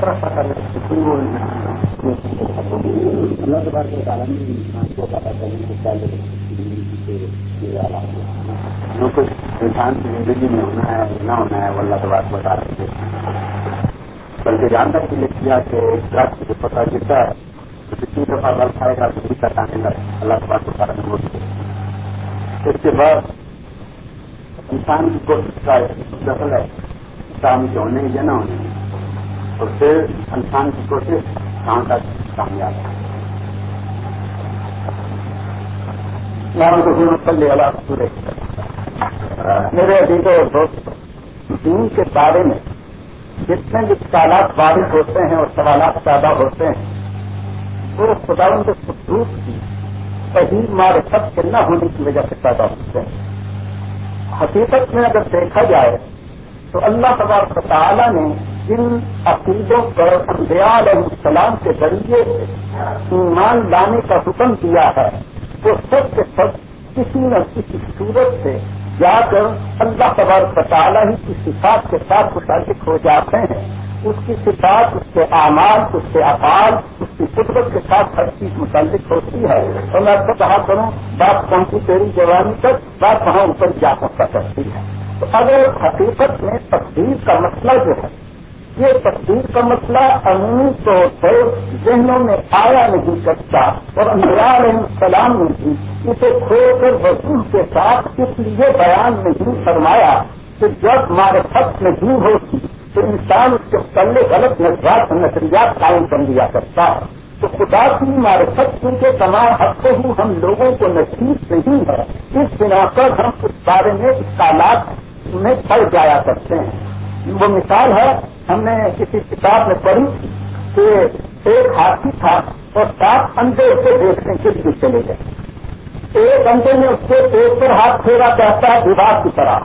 طرف اللہ کے بعد جو کچھ انسان کی زندگی میں ہونا ہے نہ ہونا ہے وہ اللہ کے بتا رہے بلکہ جاننا کے لیے کیا کہ درخت کو پتا چلتا ہے تو جتنی دفعہ بل کھائے گا تو تک آنے لگا اللہ کے بعد بتا رہے اس کے بعد انسان کی کوشش کا دخل ہے کام کے ہونے یا نہ ہونے اور پھر انسان کی کوشش کہاں تک کامیاب ہے۔ میرے عزیز و دوست، دین کے بارے میں جتنے بھی سوالات بارش ہوتے ہیں اور سوالات پیدا ہوتے ہیں، وہ خدا کے خصوص کی صحیح مار سب کے نہ ہونے کی وجہ سے پیدا ہوتے ہیں۔ حقیقت میں اگر دیکھا جائے تو اللہ تبار تعالیٰ نے جن عقیدوں پر انبیاء علیہ السلام کے ذریعے ایمان لانے کا حکم دیا ہے، وہ سب کے سب کسی نہ کسی صورت سے جا کر اللہ تبار تعالیٰ ہی کی صفات کے ساتھ متعلق ہو جاتے ہیں۔ اس کی صفات، اس کے اعمال، اس کے افعال، اس کی قدرت کے ساتھ ہر چیز متعلق ہوتی ہے۔ اور میں تو کہا کروں، بات پہنچی تیری جوانی تک بات وہاں اوپر جا سکتا کرتی ہے۔ تو اگر حقیقت میں تقدیر کا مسئلہ جو ہے یہ تقدیر کا مسئلہ عمومی طور پر ذہنوں میں آیا نہیں کرتا اور علیہ السلام نے بھی اسے کھو کر وضو کے ساتھ اس لیے بیان نہیں فرمایا کہ جب ہمارے خط نہیں ہوتی تو انسان اس کے پلے غلط نظرات نظریات قائم کر لیا کرتا ہے۔ تو خدا کی معرفت کیونکہ تمام حق ہی ہم لوگوں کو نصیب نہیں ہے۔ اس بنا پر ہم اس بارے میں اس تالاب میں پڑ جایا کرتے ہیں۔ وہ مثال ہے ہم نے کسی کتاب میں پڑھی کہ ایک ہاتھی تھا اور سات اندے اسے دیکھنے کے لیے چلے گئے۔ ایک اندے نے اس کو ایک پر ہاتھ پھیرا کہتا ہے دیوار کی طرح۔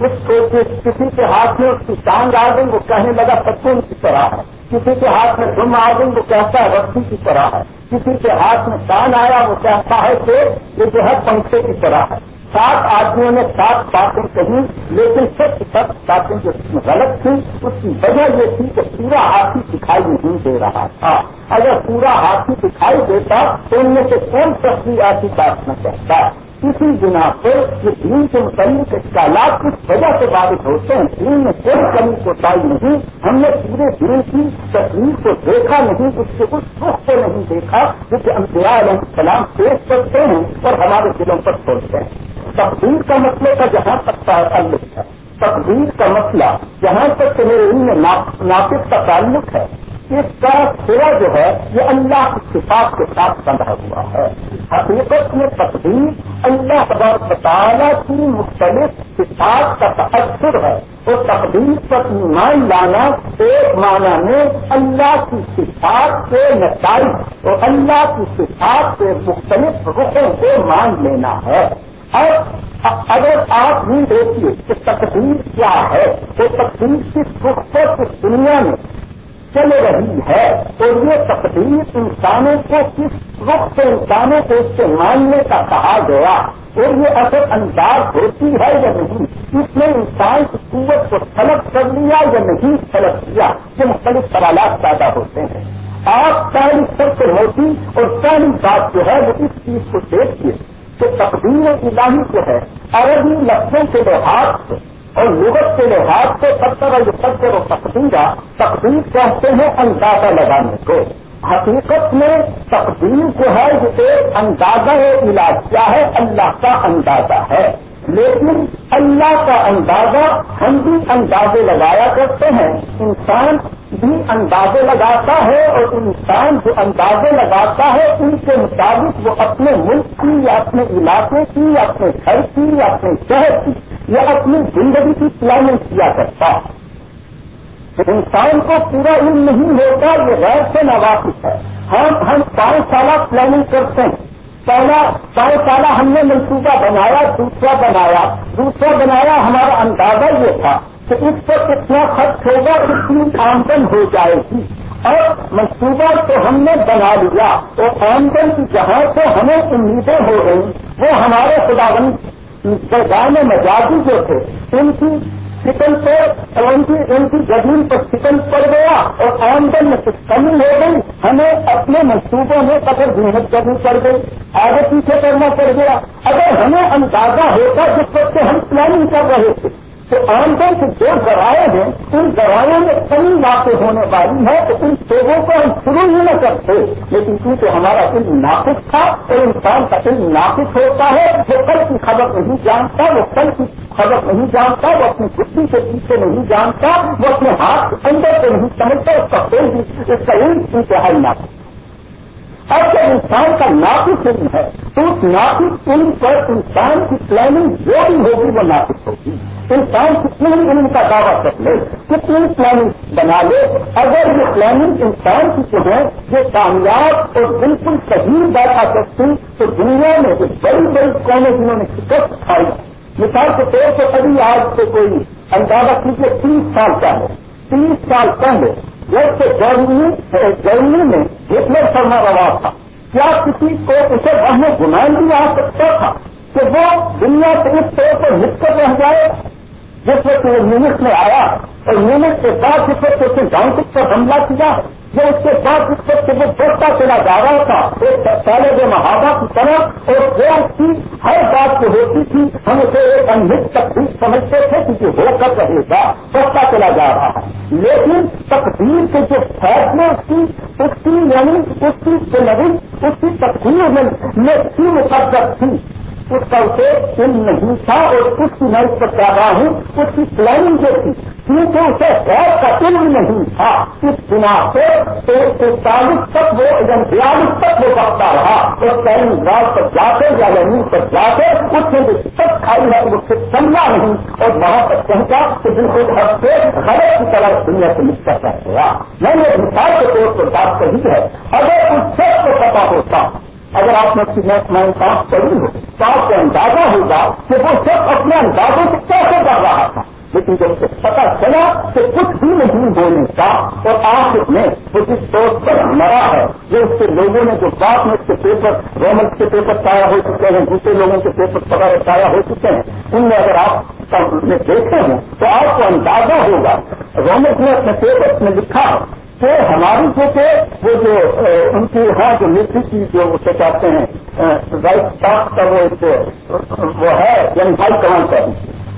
اس کو کسی کے ہاتھ میں اس کی ٹانگ آ گئی، وہ کہنے لگا پتوں کی طرح ہے۔ کسی کے ہاتھ میں دم آ گئی، وہ کہتا ہے، رسی کی طرح ہے۔ کسی کے ہاتھ میں کان آیا، وہ کہتا ہے کہ یہ جو ہے پنکھے کی طرح ہے۔ سات آدمیوں نے سات باتیں کہی، لیکن سب سب باتیں جو غلط تھی اس کی وجہ یہ تھی کہ پورا ہاتھی دکھائی نہیں دے رہا تھا۔ اگر پورا ہاتھی دکھائی دیتا تو ان میں سے کون سبزی ایسی بات نہ کہتا۔ اسی بنا پر یہ دین کے متعلق اختیالات کس وجہ سے بارش ہوتے ہیں؟ دین میں کوئی کمی کو پائی نہیں۔ ہم نے پورے دن کی تصویر کو دیکھا نہیں، اس کے کچھ سکھ کو نہیں دیکھا جسے انتہا علیہ السلام پیش کرتے ہیں اور ہمارے دلوں پر چھوڑتے ہیں۔ تقدیر کا مسئلے کا جہاں تک تعلق ہے تقدیر کا مسئلہ جہاں تک کہ میرے علم میں ناقص کا تعلق ہے، اس کا سرا جو ہے، یہ اللہ کی صفات کے ساتھ بندھا ہوا ہے۔ حقیقت میں تقدیر اللہ تعالیٰ کی مختلف صفات کا تأثر ہے۔ اور تقدیر پر ایمان لانا ایک معنی میں اللہ کی صفات کے نتائج اور اللہ کی صفات کے مختلف رخوں کو مان لینا ہے۔ اور اگر آپ بھی دیکھیے کہ تقدیر کیا ہے؟ تو تقدیر کس رخ پر دنیا میں چل رہی ہے اور یہ تقدیر انسانوں کو کس وقت انسانوں کو اس سے ماننے کا کہا گیا اور یہ اثر انداز ہوتی ہے یا نہیں؟ اس نے انسان کی قوت کو سلب کر لیا یا نہیں سلب کیا؟ یہ مختلف سوالات پیدا ہوتے ہیں۔ آپ پہلی سب سے ہوتی اور پہلی بات جو ہے وہ اس چیز کو دیکھیے۔ کہ تقدیر الہی جو ہے، عربی لفظوں کے لحاظ سے اور لغت کے لحاظ سے پتھر اور پتھر و تقدیرہ، تقدیر کہتے ہیں اندازہ لگانے کو۔ حقیقت میں تقدیر جو ہے جسے اندازہ علاج کیا ہے، اللہ کا اندازہ ہے۔ لیکن اللہ کا اندازہ ہم بھی اندازے لگایا کرتے ہیں۔ انسان بھی اندازے لگاتا ہے اور انسان جو اندازے لگاتا ہے، ان کے مطابق وہ اپنے ملک کی یا اپنے علاقے کی یا اپنے گھر کی یا اپنے شہر کی یا اپنی زندگی کی پلاننگ کیا کرتا ہے۔ انسان کو پورا علم نہیں ہوتا، یہ غیر سے نواقف ہے۔ ہم ہم پانچ سالہ پلاننگ کرتے ہیں۔ پہلا پانچ سالہ ہم نے منصوبہ بنایا، دوسرا بنایا۔ دوسرا بنایا ہمارا اندازہ یہ تھا کہ اس پر کتنا خرچ ہوگا اتنی آمدن ہو جائے گی۔ اور منصوبہ تو ہم نے بنا لیا۔ تو آمدن کی جہاں سے ہمیں امیدیں ہو رہی، وہ ہمارے خدا بند میں مزاجی جو تھے، ان کی سکن پر ان کی ان کی زمین پر سکن پڑ گیا اور آمدن میں کچھ کمی ہو گئی، ہمیں اپنے منصوبوں میں قدر محنت کرنی پڑ گئی، آگے پیچھے کرنا پڑ گیا۔ اگر ہمیں اندازہ ہوتا جس وقت ہم پلاننگ کر رہے تھے تو آمدن سے جو ذرائع ہیں، ان ذرائع میں کمی باتیں ہونے والی ہے تو ان شعبوں کو ہم شروع ہی نہ کرتے۔ لیکن کیونکہ ہمارا علم ناقص تھا اور انسان کا علم ناقص ہوتا ہے وہ کل کی خبر نہیں جانتا، وہ کل کی خبر نہیں جانتا، وہ اپنی بتی کے پیچھے نہیں جانتا، وہ اپنے ہاتھ اندر سے نہیں سمجھتا، اس کا کوئی اس کا علم انتہائی ناقص اب جب انسان کا ناقص علم ہے، تو اس ناقص علم پر انسان کی پلاننگ جو بھی ہوگی وہ ناقص ہوگی۔ انسان کتنے ہی علم کا دعویٰ کر لے، کتنی پلاننگ بنا لے۔ اگر یہ پلاننگ انسان کی جو ہے یہ کامیاب اور بالکل صحیح بات آ سکتی، تو دنیا میں جو بڑی بڑی قومیں جنہوں نے شکست کھائی، مثال کے طور پر ابھی آج سے کوئی اندازہ کیجیے تیس سال کا ہے تیس سال پہلے جب سے جرمنی جرمنی میں ہٹلر فرما روا تھا۔ کیا کسی کو اسے ہمیں گمان بھی آ سکتا تھا کہ وہ دنیا سے اس طور پر ہٹ کر رہ جائے؟ جس وقت وہ یونٹ میں آیا اور یونٹ کے بعد جس وقت اسے گاؤں پر حملہ کیا جو اس کے بعد اس وقت وہ بڑھتا چلا جا رہا تھا، ایک پہلے جو محاذہ کی طرح، اور وہ اس کی ہر بات جو ہوتی تھی، ہم اسے ایک انہت تقدیر سمجھتے تھے کیونکہ ہو کر رہے گا، بڑھتا چلا جا رہا ہے۔ لیکن تقدیر کے جو فیصلے اس کی اس کی یعنی اس کی سنری، اس کی تقدیر میں کی مقدس تھی۔ اس کا اسے علم نہیں تھا اور اس کی میں اس پر کہہ رہا ہوں اس کی پلاننگ جو تھی کیونکہ اسے غیر کا علم نہیں تھا۔ اس بنا سے چالیس تک وہ یعنی یا بیالیس تک وہ بڑھتا رہا۔ اور پہلی رات پر جا کر یا زمین پر جا کر اس نے جو شکست کھائی ہے، وہ سے سمجھا نہیں۔ اور وہاں پر پہنچا کہ بالکل ہر سے غلط کی طرح دنیا سے نکل کر گیا میں نے مثال کے طور پر بات کہی ہے، اگر اس شخص کو پتا ہوتا اگر آپ نے میں صاف کری ہو تو آپ کو اندازہ ہوگا کہ وہ سب اپنے اندازوں سے کیسے کر رہا تھا۔ لیکن جب اسے پتا چلا کہ کچھ بھی نہیں ہونے کا اور آخر میں وہ جس دوست پر مرا ہے، جو اس کے لوگوں نے جو بات میں اس کے پیپر رومنٹ کے پیپر تایا ہو چکے ہیں، دوسرے لوگوں کے پیپر پتا تایا ہو چکے ہیں، ان میں اگر آپ دیکھتے ہیں تو آپ کو اندازہ ہوگا۔ رومنٹ نے اپنے پیپر میں لکھا کہ ہماری جو کہ وہ جو ان کی ہاں جو ملٹری کی جو اسے کہتے ہیں رائٹ اسٹاف کا وہ ایک، وہ ہے یعنی ہائی کمان کا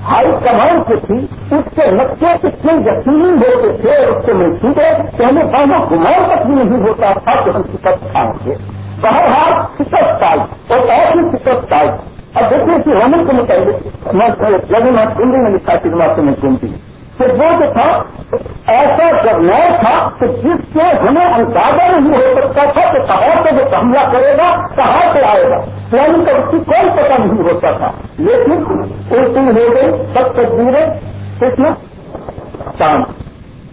ہائی کمان جو تھی، اس کے نقشے اتنے یقینی ہوتے تھے اس کے منصوبے کہ ہمیں یعنی بانا گمان تک بھی نہیں ہوتا تھا کہ ہم شکست کھائیں گے۔ بہرحال شکست آئی اور ایسی شکست آئی اب دیکھیے کہ ہونے کے متعلق، میں جب یعنی میں دلی میں لکھا کہ میں سنتی ہوں کہ وہ جو تھا، ایسا جرنیل تھا کہ جس سے ہمیں اندازہ نہیں ہو سکتا تھا کہ کہاں سے وہ حملہ کرے گا، کہاں سے آئے گا۔ یعنی پلاننگ کا اس کی کوئی پتہ نہیں ہوتا تھا۔ لیکن الٹی ہو گئی، سب تصویریں کس میں؟ شام۔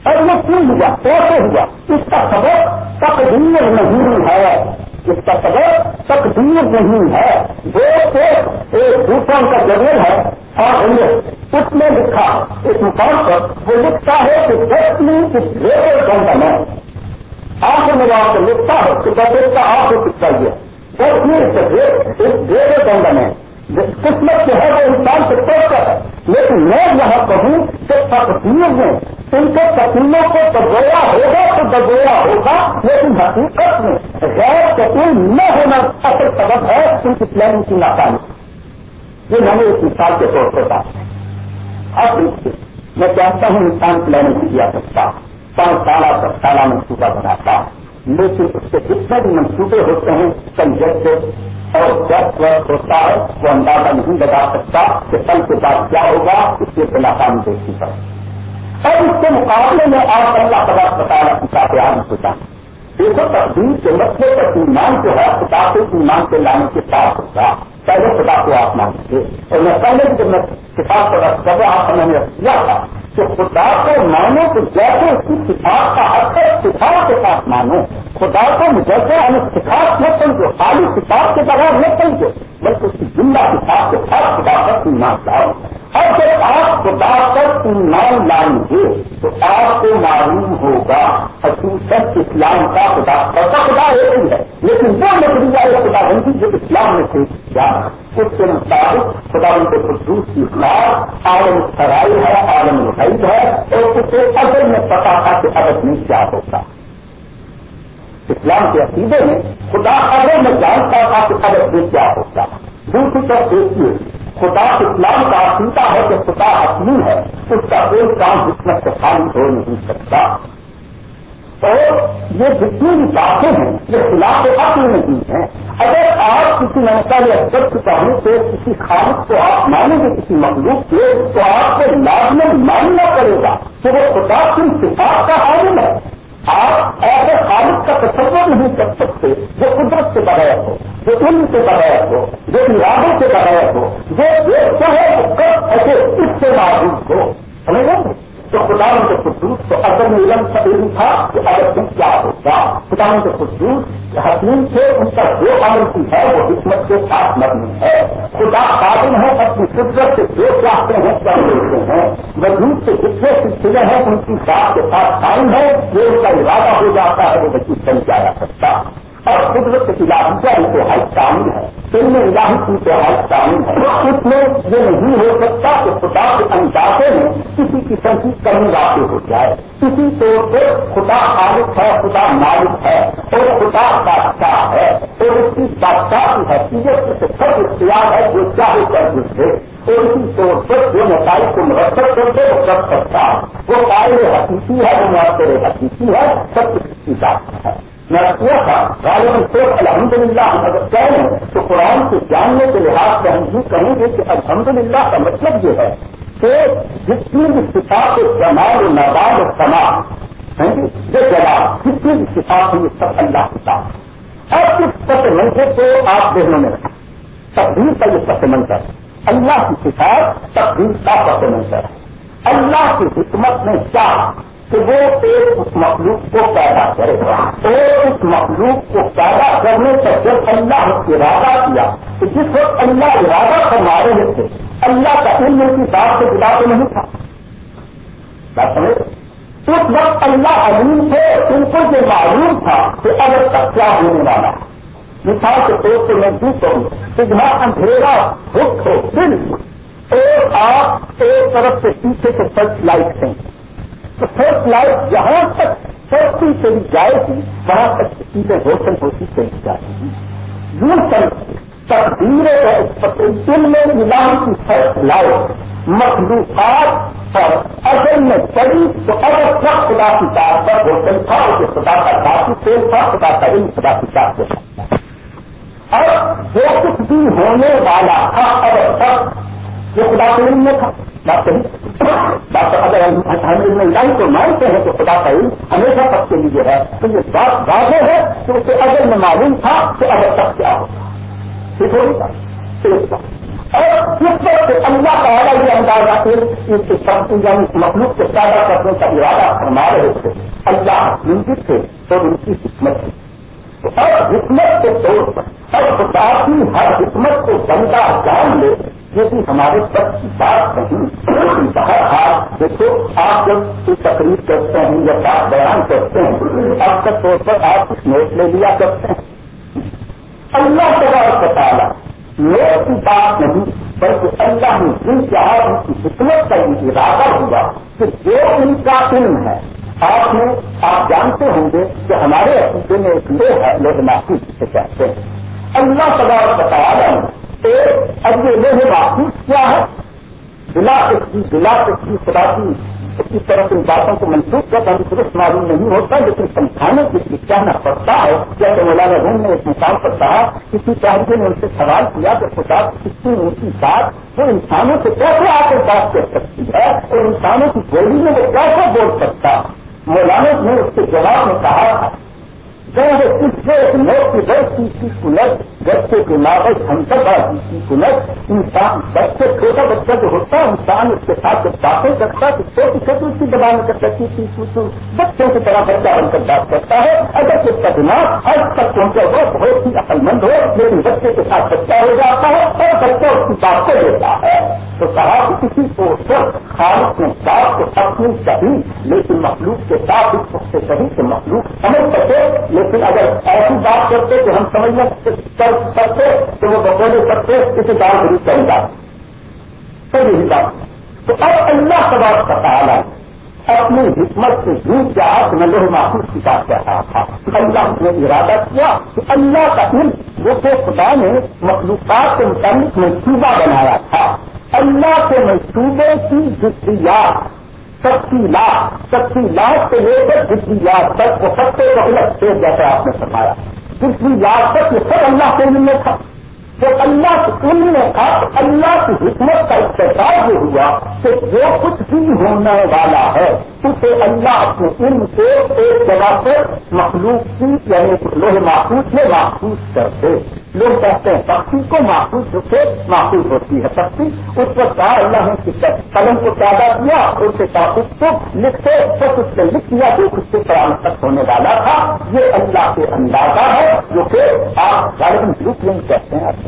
اور وہ کیوں ہوا؟ کیسے ہوا؟ اس کا سبب تقدیر نہیں ہے۔ اس کا سبب تقدیر نہیں ہے۔ وہ ایک دوسرا کا جنرل ہے۔ اور اس نے لکھا، اس مقام پر وہ لکھتا ہے کہ ڈیسٹنی اس ریئر بندن ہے آپ نے آپ کو لکھتا ہے کہ بس کا آپ کو کچھ چاہیے ڈیسٹنی اس ریئر بندن ہے قسمت جو ہے وہ انسان سے طے کر ہے لیکن میں یہاں کہوں کہ تقدیر میں ان کے تقیموں کو دبویا ہوگا تو دبویا ہوگا، لیکن حقیقت میں غیر تقیم نہ ہونا اصل سبب ہے ان کی پلاننگ کی ناکامی۔ یہ میں نے ایک مثال کے طور پر بات اب میں چاہتا ہوں انسان پلاننگ کیا سکتا پانچ سالہ، دس سالہ منصوبہ بناتا لیکن اس کے جتنے بھی منصوبے ہوتے ہیں کنجیکٹ اور جب وقت ہوتا ہے، وہ اندازہ نہیں لگا سکتا کہ کل کے بعد کیا ہوگا، اس کے ناکام دیکھنی پڑے اور اس کے مقابلے میں آپ اللہ تعالیٰ بتانا کتاب آنے کو چاہتے دیکھو، تقدیر کے مسئلے پر ایمان جو ہے، کتاب ایمان کے لانے کے ساتھ ہوگا پہلے خدا کو آپ مانگتے اور میں پہلے جب میں کتاب پر جب آپ میں یاد کیا تھا کہ خدا کو مانو تو جیسے اس کی کتاب کا حق ہے کتاب کے ساتھ مانو۔ خدا کو جیسے ہمیں کتاب نہ سمجھو خالی کتاب کے بغیر نہ سمجھو بلکہ اس کی زندہ کتاب کے ساتھ خدا پر ایمان لاؤ۔ اور جب آپ خدا پر ایمان لائیں گے تو آپ کو معلوم ہوگا حقیقت اسلام کا خدا۔ خدا خدا ایک ہے، لیکن وہ نظریہ خدا بندی جو اسلام میں پیش کیا اس کے مطابق خدا ان کے خصوص کی خلاف عالم سرائی ہے، عالم الحید ہے، اور اسے اصل میں پتا تھا کہ ادب میں کیا ہوتا۔ اسلام کے عقیدے میں خدا اگر میں جانتا تھا کہ ادب میں کیا ہوتا۔ دوسری طرف دیکھیے، خدا اسلام کا عقیدہ ہے کہ خدا اصلی ہے، اس کا کوئی کام حکمت سے خالی ہو نہیں سکتا۔ اور یہ جتنی بھی باتیں ہیں، یہ خلاف عقل نہیں ہیں۔ اگر آپ کسی نمکا یا سب چاہیں سے کسی خالص کو آپ مانیں گے، کسی مخلوق کے تو آپ کو لازمن ماننا پڑے گا کہ وہ خدا کی صفات کا عالم ہے۔ آپ ایسے خالص کا تصور نہیں کر سکتے جو قدرت سے بغیر ہو، جو علم سے بغیر ہو، جو ارادوں سے بغیر ہو، جو دیکھتا ہے ایسے اس سے معروف ہو۔ سمجھ گئے؟ تو خدا ان کے خصوص تو اگر میں علم تھا کہ اگر تم کیا ہوگا خدا ان کے خصوص حکیم سے ان کا جو عمل کی ہے، وہ حکمت کے ساتھ مبنی ہے۔ خدا قابل ہے، اپنی قدرت سے جو چاہتے ہیں، کیا دیکھتے ہیں؟ وجود سے جتنے سلسلے ہیں، ان کی بات کے ساتھ قائم ہے یہ ان کا ارادہ ہو جاتا ہے، وہ بچی بن جایا سکتا۔ اور قدرت الہیہ انتہائی شامل ہے۔ علم الہی کی انتہائی شامل ہے۔ اس میں یہ نہیں ہو سکتا کہ خدا کے اندازے میں کسی قسم کی کمی واقع ہو جائے۔ کسی طور پہ خدا عالف ہے، خدا مالک ہے اور خدا بادشاہ ہے۔ اور اس کی بادشاہ کی حیثیت سے سب اختیار ہے جو چاہے کر گزرے اور اسی طور پر جو نتائج کو مرتب کرتے وہ کر سکتا ہے۔ وہ قائل حقیقی ہے، وہ معاشر حقیقی ہے، سب کچھ کی بات ہے۔ میں کیا تھا؟ غالباً صرف الحمد للہ ہم مطلب اگر کہیں تو قرآن کے جاننے کے لحاظ سے ہم یہ کہیں گے کہ الحمد للہ کا مطلب یہ ہے کہ جتنی بھی صفات جمال و نواب اور جی؟ یہ جواب جتنی بھی صفات ہیں یہ سب اللہ کی ساتھ اور اس پس منظر کو آپ دیکھنے میں رکھیں۔ تبدیل کا یہ پس منظر اللہ کی صفات تبدیل کا پس منظر ہے اللہ کی حکمت میں کیا؟ کہ وہ ایک اس مخلوق کو پیدا کرے اور اس مخلوق کو پیدا کرنے سے جب اللہ نے ارادہ کیا، تو جس وقت اللہ ارادہ فرما رہے تھے، اللہ کا علم کی بات سے بلا تو نہیں تھا۔ اس وقت اللہ علیم تھے، ان کو یہ معلوم تھا کہ اگر تک کیا ہونے والا مثال کے طور سے میں دور کروں کہ جہاں اندھیرا بھوک ہو دل اور آپ ایک طرف سے پیچھے سے فرسٹ لائٹ ہیں۔ تو فرسٹ لائٹ جہاں تک سستی چلی جائے گی، وہاں تک چیزیں روشن ہوتی چلی جائے گی۔ یوں چل تقدیر دل میں نیلام کی فرسٹ لائٹ مخلوقات اور اصل میں چلی تو اگر سب خدا کی بات پر روشن تھا، اسے خدا کا ذاتی تیل تھا، خدا کا علم، خدا کی بات ہو سکتا اور جو کچھ بھی ہونے والا تھا، اگر سب جو خدا کے علم میں تھا۔ بات صحیح اگر ہم علم کو مانتے ہیں تو خدا کا علم ہمیشہ سب کے لیے ہے۔ تو یہ بات واضح ہے کہ اسے اگر میں معلوم تھا کہ اگر تک کیا ہوگا ٹھیک ہوگا اور جس طرح سے اللہ کا اعلیٰ یہ اندازہ اس کے سب یعنی مخلوق سے پیدا کرنے کا ارادہ فرما رہے تھے، اللہ نمبر تھے تو ان کی حکمت تھی۔ اور حکمت کے طور پر اور خدا کی ہر حکمت کو بندہ جان لے۔ یہ ہمارے سب کی بات نہیں باہر آپ دیکھو، آپ جب کوئی تقریب کرتے ہیں یا بات بیان کرتے ہیں آپ کا طور پر آپ کچھ نوٹ لے لیا کرتے ہیں۔ اللہ تبار بتانا نوٹ کی بات نہیں، بلکہ اللہ نے جن چاہا ان کی حکمت کا ارادہ ہوا کہ جو ان کا علم ہے، آپ نے، آپ جانتے ہوں گے کہ ہمارے عقیدے میں ایک لوگ ہے لوگ معافی جسے کہتے ہیں۔ اللہ تبار بتایا اب یہ لوگ محسوس کیا ہے؟ بلا کی بلا کی خدا کی اس کی طرف ان باتوں کو منسوخ کر ہم درست معلوم نہیں ہوتا، لیکن سمجھانے کے لیے کہنا پڑتا ہے جیسے مولانا روم نے ایک مثال پر کہا، کسی چاہیے نے ان سے سوال کیا کہ خدا کتنی اونچی بات وہ انسانوں سے کیسے آ کر بات کر سکتی ہے؟ اور انسانوں کی بولی میں وہ کیسے بول سکتا؟ مولانا نے اس کے جواب میں کہا تھا اس سے موت کی در کی بچے کے لاگت ہنسر بازی کی کنت انسان بچے، چھوٹا بچہ جو ہوتا ہے، انسان اس کے ساتھ جب باتیں کرتا ہے، تو چھوٹی چھوٹی اس کی دبان کر سکتی تھی بچوں کی طرح بچہ بن کر بات کرتا ہے۔ اگر اس کا دماغ ہر تک پہنچا ہو بہت ہی عقل مند ہو، لیکن بچے کے ساتھ بچہ ہو جاتا ہے اور بچہ اس کی بات کو ہے۔ تو کہا کہ کسی کو خالق نے بات کو اپنی کبھی لیکن مخلوق کے ساتھ اس سے کہیں کہ مخلوق سمجھ سکے لیکن اگر ایسی بات کرتے کہ ہم سمجھنا سکتے تو وہ بکولے سکتے کسی بات ضرور چل جاتی سب یہی بات۔ تو اب اللہ کا بات کا تعالیٰ اپنی حکمت سے جھوٹ کے ہاتھ میں لوہ محسوس کی بات کر رہا تھا۔ اللہ نے ارادہ کیا کہ اللہ کا علم، وہ تو خدا نے مخلوقات کے متعلق منصوبہ بنایا تھا۔ اللہ کے منصوبے کی جسیات تفصیلات تفصیلات سے لے کر جسیات تک وہ سب سے الگ سے جیسے آپ نے فرمایا۔ جسیات تک یہ سب اللہ کے علم میں تھا۔ تو اللہ کے علم میں تھا، اللہ کی حکمت کا اقتصاد جو ہوا کہ جو کچھ بھی ہونے والا ہے۔ اسے اللہ اپنے علم سے ایک جگہ پر مخلوق کی یعنی لوہ محفوظ سے محفوظ کرتے۔ لوگ کہتے ہیں پختی کو محفوظ سے محفوظ ہوتی ہے پختی اس پر کہا اللہ نے قلم کو پیدا کیا، اس کے کاغذ کو لکھتے سب کچھ سے لکھ دیا جو کچھ سے پران تک ہونے والا تھا۔ یہ اللہ کے اندازہ ہے، جو کہ آپ گارڈن بلو پرنٹ کہتے ہیں۔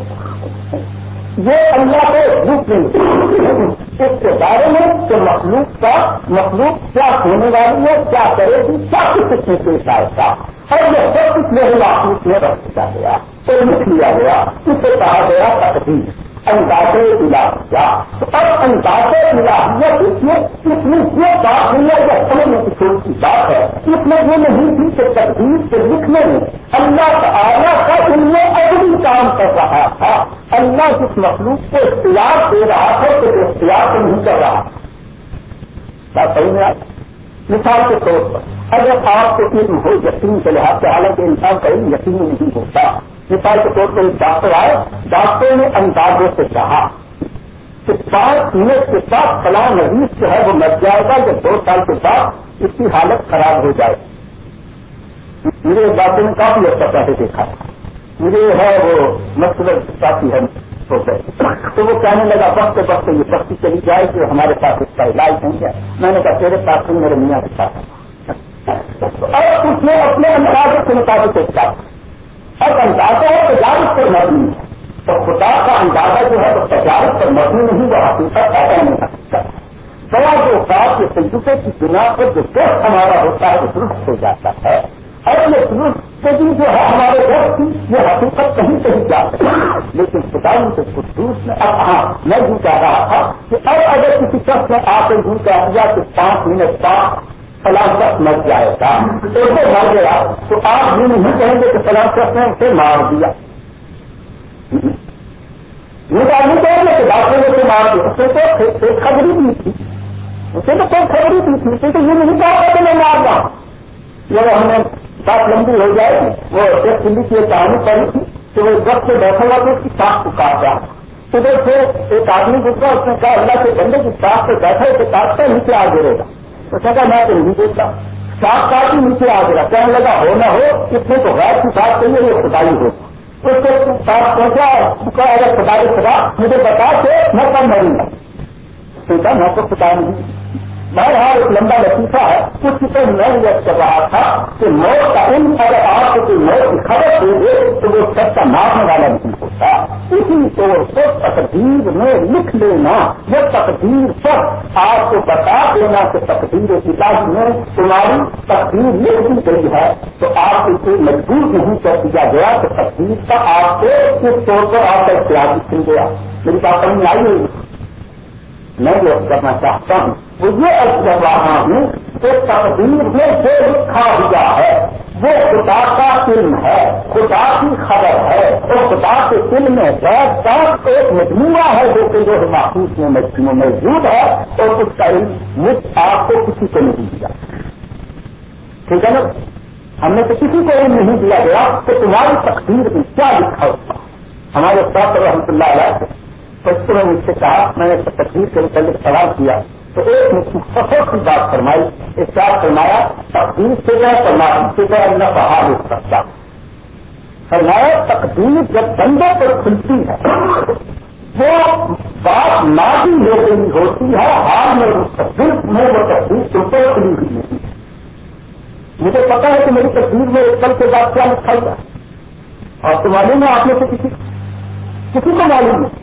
یہ اللہ کو روپ نہیں اس کے بارے میں کہ مخلوق کا مخلوق کیا ہونے والی ہے، کیا کرے گی، کیا کچھ اس میں پیش آئے گا۔ اور یہ سب کچھ میرے مخلوق میں رکھ دیا گیا؟ لکھ لیا گیا، اسے کہا گیا تقدیر۔ انداز الہیہ تو اب انداز الہیہ اس میں یہ بات نہیں ہے یا سمجھنے کی چھوٹی سی بات ہے۔ اس میں یہ نہیں تھی کہ تقدیر کے لکھنے میں اللہ تعالیٰ کا ان میں اگلی کام کر رہا تھا۔ اللہ جس مخلوق کو اختیار دے رہا تھا تو اختیار کو نہیں کر رہا۔ کیا صحیح میں مثال کے طور پر، اگر آپ کو علم ہو یقین کے لحاظ سے حالانکہ انسان کا علم یقین نہیں ہوتا۔ مثال کے طور پر ایک ڈاکٹر آئے ڈاکٹر نے اندازوں سے کہا کہ پانچ منٹ کے ساتھ فلاں مریض جو ہے وہ مر جائے گا جب دو سال کے بعد اس کی حالت خراب ہو جائے میرے ڈاکٹر نے کافی اچھا پہلے دیکھا۔ مجھے ہے وہ مطلب کافی ہے تو وہ کہنے لگا، وقت وقت یہ سختی چلی جائے کہ ہمارے پاس اس کا علاج نہیں ہے۔ میں نے کہا، تیرے پاس میرے میاں کے ساتھ اور اس نے اپنے انداز کے مطابق ایک ساتھ اب اندازہ ہے تجارت پر مبنی ہے۔ تو خدا کا اندازہ جو ہے وہ تجارت پر مبنی نہیں، وہ حقیقت ایسا نہیں سکتا۔ بڑا جو بات کے تجربے کی بنا پر جو دوست ہمارا ہوتا ہے، وہ درست ہو جاتا ہے۔ اور یہ درست جو ہے ہمارے دوست کی، یہ حقیقت کہیں کہیں جا سکتی لیکن خدا سے کچھ دوست نے اب ہاں میں بھی کہہ رہا تھا کہ اب اگر کسی شخص نے آپ کو یوں کہہ دیا کہ پانچ منٹ پانچ فلاں مر جائے گا۔ تو اسے مر گیا تو آپ بھی نہیں کہیں گے کہ فلاں نے اسے مار دیا۔ یہ آدمی کہیں گے کہ ڈاکٹر نے اسے مار دیا۔ اسے تو خبری دی تھی۔ اسے تو کوئی خبری دی تھی۔ اسے تو یہ نہیں کہا کہ میں مار رہا جب ہم نے بات لمبی ہو جائے وہ ایک دلی کی ایک کہانی پڑی تھی کہ وہ وقت سے بیٹھا ہوا تو اس کی سانس کو کاٹ رہا۔ ادھر سے ایک آدمی گزرا، اس نے کہا، اللہ کے بندے کی سانس سے بیٹھا اسے کاٹتا نیچے آ گرے گا۔ تو کہتا میں تو نہیں بولتا سات سات ہی نیچے آ گیا۔ کہنے لگا، ہو نہ ہو، اس میں تو غیر کی بات کہیے وہ خدائی ہو۔ اس کو ساتھ پہنچا اگر خدائی خدا، مجھے بتا کہ میں کب مروں گا۔ سوچا میں تو خدا نہیں۔ بہرحال ایک لمبا لطیفہ ہے، کچھ تو میں یہ کر رہا تھا کہ موت کا ان اگر آپ کو کوئی موت کی خبر دیں گے تو وہ سب کا مارنے والا نہیں ہوتا۔ اسی طور سے تقدیر میں لکھ لینا یہ تقدیر سب آپ کو بتا دینا کہ تقدیر کتاب میں تمہاری تقدیر لکھ دی گئی ہے۔ تو آپ کو کوئی مجبور نہیں کر دیا گیا تو تقدیر کا آپ کو اس طور پر آپ کا اختیار کھل گیا۔ میری بات سمجھ آئی؟ ہوئی میں جو کرنا چاہتا ہوں۔ وہ یہ ارد کر رہا ہوں کہ تقدیر میں جو لکھا ہوا ہے، وہ خدا کا علم ہے، خدا کی خبر ہے، اور خدا کے علم میں بہت ایک مجموعہ ہے جو کہ جو محسوس میں موجود ہے، اور اس کا علم مجھ آپ کو کسی کو نہیں دیا۔ ٹھیک ہے نا؟ ہم نے تو کسی کو علم نہیں دیا گیا کہ تمہاری تقدیر میں کیا لکھا ہوگا ہمارے ساتھ رحمت اللہ علیہ۔ بچوں نے مجھ سے کہا میں نے تصویر کے متعلق سوال کیا تو ایک بہت سی بات فرمائی ایک بات فرمایا؟ تقدیر سے جائے تو سے جائے اللہ بہار ہو سکتا فرمایا، تقدیر جب بندے پر کھلتی ہے، وہ بات نہ بھی لے گئی ہوتی ہے، حال میں تقدیر میں وہ تقدیر چلتے کھلی ہوئی نہیں مجھے پتا ہے کہ میری تصویر میں ایک کل کے بعد کیا لکھا ہوا اور تمہارے میں آپ میں سے کسی کسی کو معلوم نہیں۔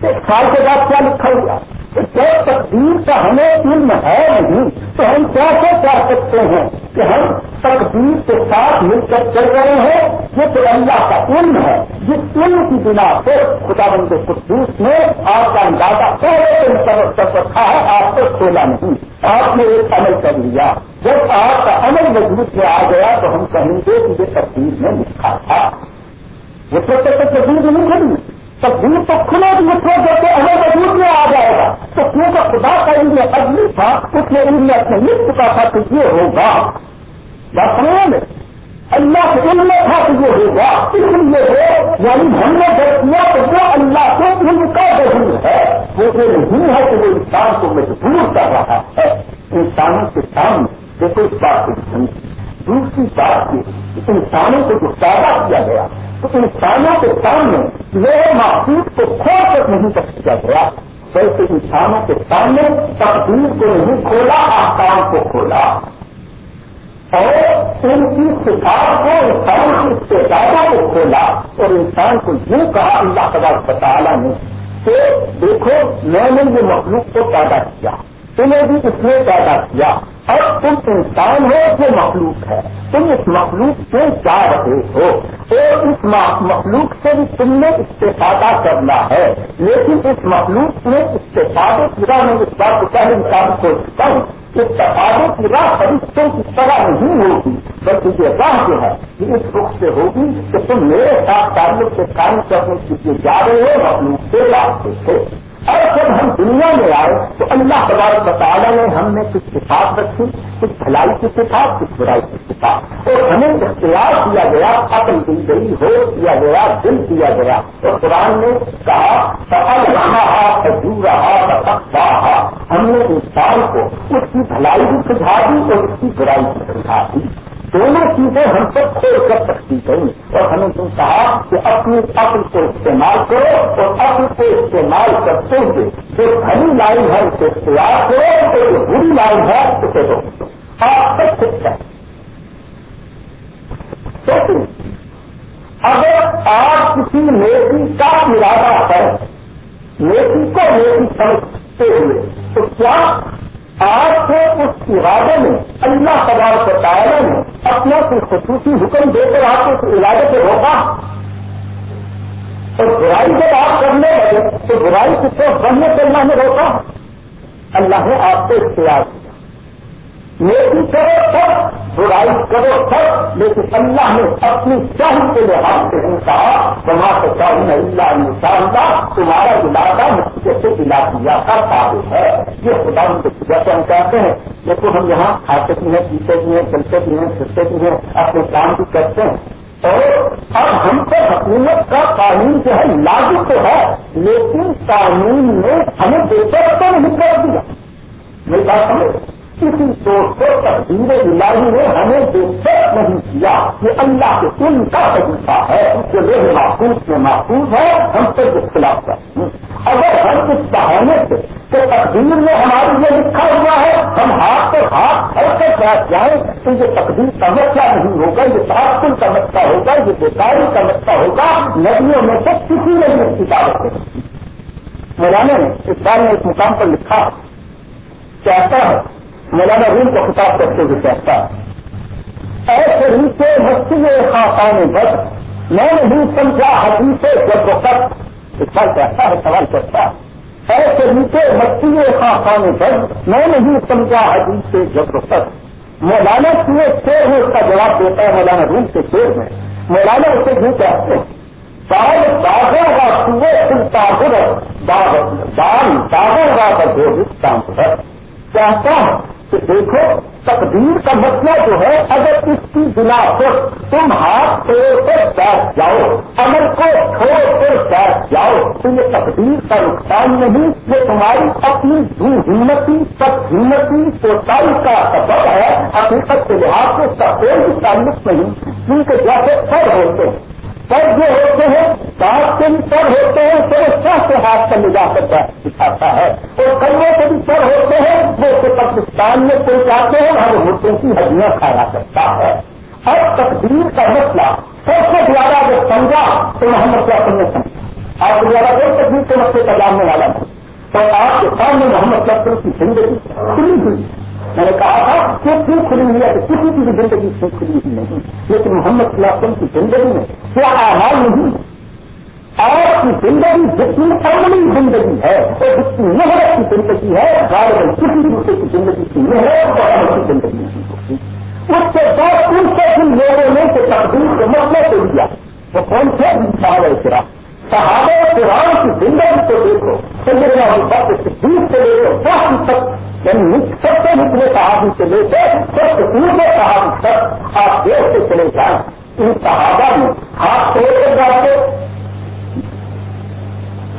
سال کے بعد کیا لکھا ہوا؟ جب تقدیر کا ہمیں علم ہے نہیں، تو ہم کیسے کہہ سکتے ہیں؟ کہ ہم تقدیر کے ساتھ مل کر چل رہے ہیں، یہ تو اللہ کا علم ہے۔ جس علم کی بنا سے خدا بند قدوس نے آپ کا اندازہ پہلے سے مقرر کر رکھا ہے، آپ کو کھولا نہیں۔ آپ نے ایک عمل کر لیا۔ جب آپ کا عمل مضبوط میں آ گیا، تو ہم کہیں گے کہ یہ تقدیر میں لکھا تھا۔ وہ تو تقدیر نہیں کھڑی تقدیر تو کھلے بھی اٹھو جیسے ہمیں وجود میں آ جائے گا، تو کیونکہ خدا کا علم ادلی تھا، اس نے علم میں اپنے لکھ چکا تھا کہ یہ ہوگا۔ بات سمجھے میں؟ اللہ کے علم میں تھا کہ یہ ہوگا۔ اس لیے ہو یعنی ہم نے جب کیا تو وہ اللہ کے علم کا ضرور ہے۔ وہ یہ نہیں ہے کہ وہ انسان کو مجبور کر رہا ہے۔ انسانوں کے سامنے دیکھو اس بات کو دوسری بات یہ انسانوں کو جو پیدا کیا گیا ہے تو انسانوں کے سامنے وہ محفوظ کو کھول کر نہیں کر گیا ویسے انسانوں کے سامنے تقدیر کو نہیں کھولا آسان کو کھولا۔ اور ان کی سفار کو انسان کی استعدادوں کو کھولا۔ اور انسان کو یوں کہا، اللہ تبار بطالہ نے کہ دیکھو، میں نے یہ مخلوق کو پیدا کیا، تمہیں بھی اس نے پیدا کیا۔ اب تم انسان ہو جو مخلوق ہے۔ تم اس مخلوق سے جا رہے ہو۔ اور اس مخلوق سے بھی تم نے استفادہ کرنا ہے۔ لیکن اس مخلوق میں استفادے کی میں اس بات کو پہلے انسان کو چکا ہوں استفادے کی راہ فرشتوں کی طرح نہیں ہوگی، بلکہ یہ راہ جو ہے یہ اس رخ سے ہوگی کہ تم میرے ساتھ تعلق سے قائم کرنے کے لیے جا رہے ہو، مخلوق سے راستے سے اور جب ہم دنیا میں آئے تو اللہ تبارک بطالہ نے ہم نے کچھ کتاب رکھی، کچھ بھلائی کی کتاب کچھ برائی کی کتاب اور ہمیں اختیار کیا گیا عقل دی گئی ہو کیا گیا، دل دیا گیا۔ اور قرآن نے کہا سفل رہا کھجور رہا رہا ہم نے انسان کو اس کی بھلائی بھی سجھا دی اور اس کی برائی بھی سجھا دی۔ دونوں چیزیں ہم سے کھول کر سکتی گئی اور ہمیں تم کہا کہ اپنی عقل کو استعمال کرو اور عقل کو استعمال کرتے ہوئے جو گھنی لائن ہے اسے اختیار کرو تو جو بری لائن ہے اسے دو۔ آپ سب ٹھیک ہے اگر آپ کسی نیکی کا ارادہ ہے نیکی کو نیکی سمجھتے ہوئے، تو کیا آپ کو اس ارادے میں، اللہ تبار کو تعالیٰ نے اپنا کوئی خصوصی حکم دے کر آپ کو اس ارادے سے روکا؟ اور برائی جب آپ کرنے لگے، تو برائی کی طرف بڑھنے سے اللہ نے روکا؟ اللہ نے آپ کو اختیار کیا۔ نیکی کرو سب برائی کرو سب، لیکن اللہ نے اپنی چاہی کے لحاظ سے ان کہا وہاں سے چاہیے اللہ انسان کا تمہارا علاقہ مجھے سے علاقہ کا قابل ہے۔ یہ خدا ان کو جیسے ہم کہتے ہیں دیکھو ہم یہاں کھاتے بھی ہیں، پیتے بھی ہیں، چلتے بھی ہیں، پھرتے بھی ہیں، اپنے کام بھی کرتے ہیں۔ اور اب ہم کو حکومت کا قانون جو ہے، لاگو تو ہے، لیکن قانون نے ہمیں دیکھے تو نہیں کر دیا۔ میری بات سمجھ کسی دوست کو تقدیر الہی نے ہمیں جو سیٹ نہیں کیا یہ اللہ کے ان کا طریقہ ہے جو لوگ محفوظ میں محفوظ ہے ہم سے جو خلاف کرتے ہیں۔ اگر ہم اس بہانے سے کہ تقدیر میں ہمارے لیے لکھا ہوا ہے، ہم ہاتھ سے ہاتھ ہر سے بیٹھ جائیں تو یہ تقدیر کا مسئلہ نہیں ہوگا، یہ تعطل کا مسئلہ ہوگا، یہ بیکاری کا مسئلہ ہوگا۔ ندیوں میں سے کسی نے بھی اس کتاب مولانا نے اس بار نے اس مقام پر لکھا، کہتا ہے مولانا روم کو خطاب کرتے ہوئے کہتا ہے ایسے نیچے مستی خاصانے بس میں نہیں سمجھا حدیث جب وہ کب اس بار کہتا ہے، سوال کرتا ہے۔ ایسے نیچے مستی خاصانے بس میں نہیں سمجھا حدیث جب وہ کب مولانا کیے شیر میں اس کا جواب دیتا ہے؟ مولانا روم کے شیر میں۔ مولانا اسے بھی کہتے ہیں؟ بال داغوں کا سوئے سلتا بال داغوں کا جو کام کہتا ہوں کہ دیکھو، تقدیر کا مسئلہ جو ہے، اگر اس کی بنا پر تم ہاتھ توڑ کر بیٹھ جاؤ عمل کو چھوڑ کر بیٹھ جاؤ، تو یہ تقدیر کا نقصان نہیں، یہ تمہاری اپنی دو ہمتی، سب ہمتی کوٹائی کا سبب ہے، حقیقت کے لحاظ سے اس کا کوئی بھی تعلق نہیں، کیونکہ جیسے سر ہوتے ہیں سر جو ہوتے ہیں سات کے بھی سر ہوتے ہیں، تو وہ سر سے ہاتھ کر لے جا کر دکھاتا ہے۔ اور کلو کے بھی سر ہوتے ہیں، وہ اسے پاکستان میں پہنچاتے ہیں، ہر مردوں کی ہڈیاں کھانا کرتا ہے۔ ہر تقدیر کا مسئلہ، سب سے زیادہ جو سمجھا، تو محمد کیا سمجھ سمجھا۔ آپ کو زیادہ کوئی تقدیر کے مسئلے کا جاننے والا نہیں تو آپ کے سامنے محمد کیا کی زندگی کھلی ہوئی؟ ہے میں نے کہا تھا کہ کیوں کھلی ہوئی ہے؟ کسی کی بھی زندگی کیوں کھلی ہوئی نہیں؟ لیکن محمد صلی اللہ علیہ وسلم کی زندگی میں کیا آحال نہیں؟ آپ کی زندگی جتنی عملی زندگی ہے اور جتنی محرت کی زندگی ہے غالب کسی دوسرے کی زندگی کی محرت اور عمل کی زندگی نہیں ہوتی۔ اس کے بعد ان سے جن لوگوں نے کہ تقدیر کے مطلب مسئلے کو لیا وہ کون سے صاحب کرا صحابہ قرآن کی زندگی کو دیکھو سنجنا وقت صدیق سے لے کر کافی تک یعنی سب سے نچلے صحابی سے لے کر سب سے اونچے صحابی تک آپ دیکھتے چلے جائیں۔ ان صحابہ میں ہاتھ توڑ کر جاتے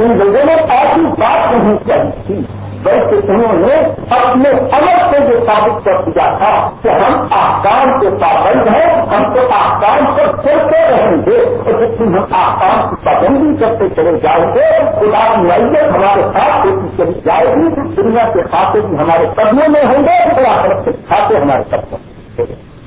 ان لوگوں نے ایسی بات نہیں کہی تھی بلکہ انہوں نے اپنے الگ سے جو ثابت کر دیا تھا کہ ہم آکام کے پابند ہیں، ہم تو آکام پر چلتے رہیں گے۔ اور جتنی ہم آکام کی پابندی کرتے چلے جائیں گے، خدا کی ہمارے ساتھ ہوتی چلی جائے گی۔ دنیا کے کھاتے بھی ہمارے قدموں میں ہوں گے خدا کے کھاتے ہمارے قدموں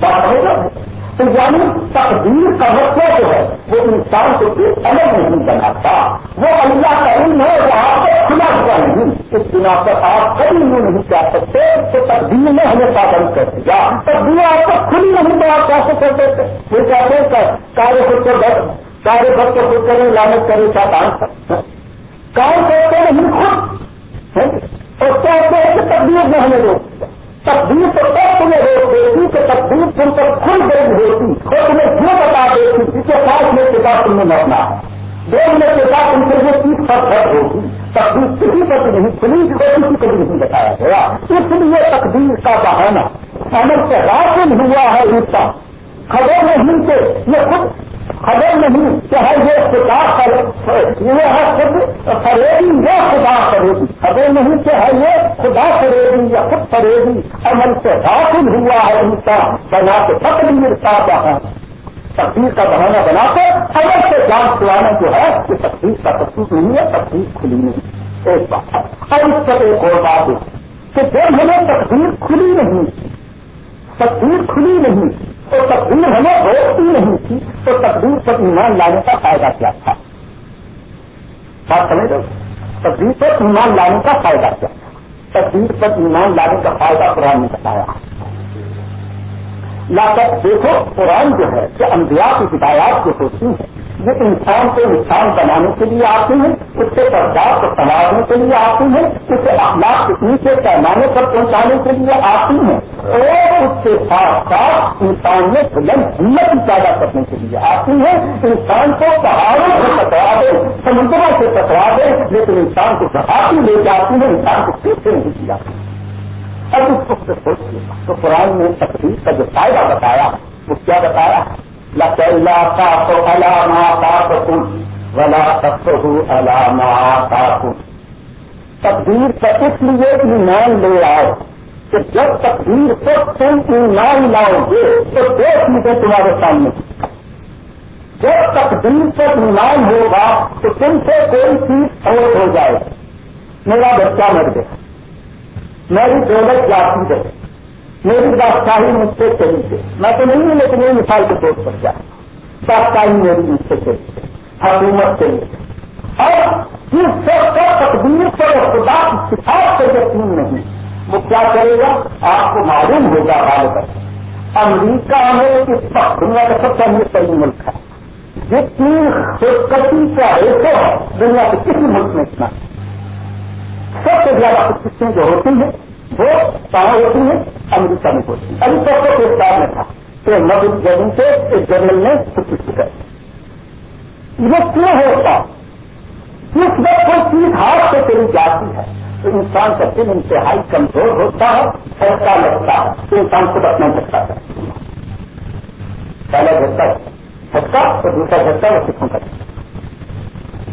بات ہوگا تو یعنی تقدیر کا مسئلہ جو ہے، وہ انسان کو بے الگ نہیں بناتا۔ وہ اللہ کا علم ہے، وہ آپ کو کھلا ہوا نہیں اس بنا پر آپ کبھی یوں نہیں کہہ سکتے تو تقدیر نے ہمیں پابند کر دیا۔ تقدیر آپ کو کھلی نہیں تو آپ کیسے کر دیتے پھر کہتے ہیں کارے خود کو بس، کارے خود کو خود لانت کرے کیا کام کام کرتے نہیں خود۔ اور کہتے ہیں کہ تقدیر نے ہمیں روک دیا۔ تقدیر تو تب تمہیں روک دیتی کہ تقدیر تم پر کھل گئی ہوتی، اور تمہیں کیوں بتا دیتی؟ جس کے پانچ منٹ کے بعد تم نے مرنا ہے۔ دو منٹ کے بعد تم سے یہ چیز پر فرق ہوگی تقدیر کسی پر بھی نہیں کھلی اور کسی کو بھی نہیں بتایا گیا۔ اس لیے تقدیر کا بہانا عمل سے راشن ہوا ہے انسان خبر نہیں کہ یہ خود خبر نہیں کہ ہر یہ خدا یہ ہے خود فریبی یا خدا فریبی خبر نہیں کہ ہے یہ خدا فریبی یا خود فریبی عمل سے حاصل ہوا ہے ان کا بنا کے تقریر کا بہانا تقدیر کا بہانا بنا کر عمل سے جان چلانا جو ہے یہ تقدیر کا تصویر نہیں ہے تقدیر کھلی نہیں۔ ایک بات، اور اس پر ایک اور بات ہے کہ جب ہمیں تقدیر کھلی نہیں تقدیر کھلی نہیں تو تقدیر ہمیں روکتی نہیں تھی، تو تقدیر پر ایمان لانے کا فائدہ کیا تھا؟ بات سمجھ رہے تقدیر پر ایمان لانے کا فائدہ کیا تھا؟ تقدیر پر ایمان لانے کا فائدہ قرآن نے بتایا۔ لا کر دیکھو، قرآن جو ہے کہ انبیاء کی ہدایات جو ہوتی ہیں، یہ انسان کو انسان بنانے کے لیے آتی ہیں اس کے پردار کو سنوارنے کے لیے آتی ہیں اسے اخلاق کے نیچے پیمانے پر پہنچانے کے لیے آتی ہیں۔ اور اس کے ساتھ ساتھ انسان میں بلند ہمت پیدا کرنے کے لیے آتی ہے انسان کو پہاڑوں سے پکڑا دے، سمندروں سے پکڑا دے، لیکن انسان کو بہاتی لے جاتی ہے انسان کو پیچھے نہیں دیا اب اس وقت سوچیے تو قرآن نے تقریب کا جو فائدہ بتایا، وہ کیا بتایا؟ تو علامہ ولا علامہ تقدیر کا اس لیے ایمان لے آؤ کہ جب تقدیر کو تم ایمان لاؤ گے تو دو چیزیں تمہارے سامنے۔ جب تقدیر پر ایمان ہوگا تو تم سے کوئی چیز اور ہو جائے۔ میرا بچہ مر گیا۔ میری دولت جاتی ہے۔ میری بادشاہی مجھ سے چلی گئی۔ میں تو نہیں ہوں لیکن یہ مثال کے طور پر جائے بادشاہی میری مجھ سے چلی گئی۔ حکومت چلی گئی اور جس سب کا تقدیر پر خدا کی کتاب سے یقین نہیں۔ وہ کیا کرے گا؟ آپ کو معلوم ہوگا غالب امریکہ میں اس وقت دنیا کا سب سے امیر ترین ملک ہے۔ یہ تین خودکشی کا ریسو ہے، دنیا کے کسی ملک میں اتنا۔ سب سے زیادہ خودکشیاں جو ہوتی ہیں، وہ کہاں ہوتی ہیں، امریکہ میں ہوتی ہیں۔ ابھی تک تو ایک میں تھا۔ کہ مغرب جگہ سے ایک جنرل نے خود کی۔ کر یہ کیوں ہوتا؟ جس وقت کوئی چیز ہاتھ سے چلی جاتی ہے۔ تو انسان کا دل انتہائی کمزور ہوتا ہے سچا لگتا ہے۔ تو انسان خود اپنا جھٹکا ہے۔ پہلا جھٹکا جھٹکا تو دوسرا جھٹکا وہ سکھوں کا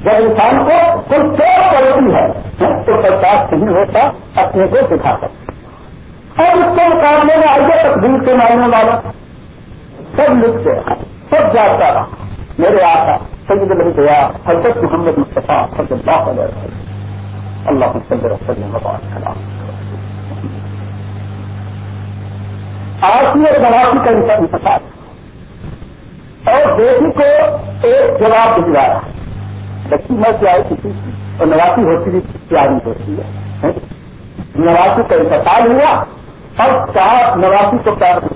جب انسان کو کوئی چوٹ پڑتی ہے ہاں، تو برداشت نہیں ہوتا، اپنے کو دکھا سکتا اور اس کے مقابلے میں آئیے تقدیر کے ماننے والا۔ سب لکھتے سب جاتا رہا میرے آقا سید نہیں گیا حضرت محمد مصطفیٰ صلی اللہ علیہ وسلم۔ اللہ صلی وسلم خلام آرسی اور نواسی کا انسان انتخاب۔ اور بیٹی کو ایک جواب بھجوایا بچی میں سے آئی کسی اور نواسی ہوتی بھی پیاری ہوتی ہے۔ نواسی کا انتقال ہوا۔ اور چار نواسی کو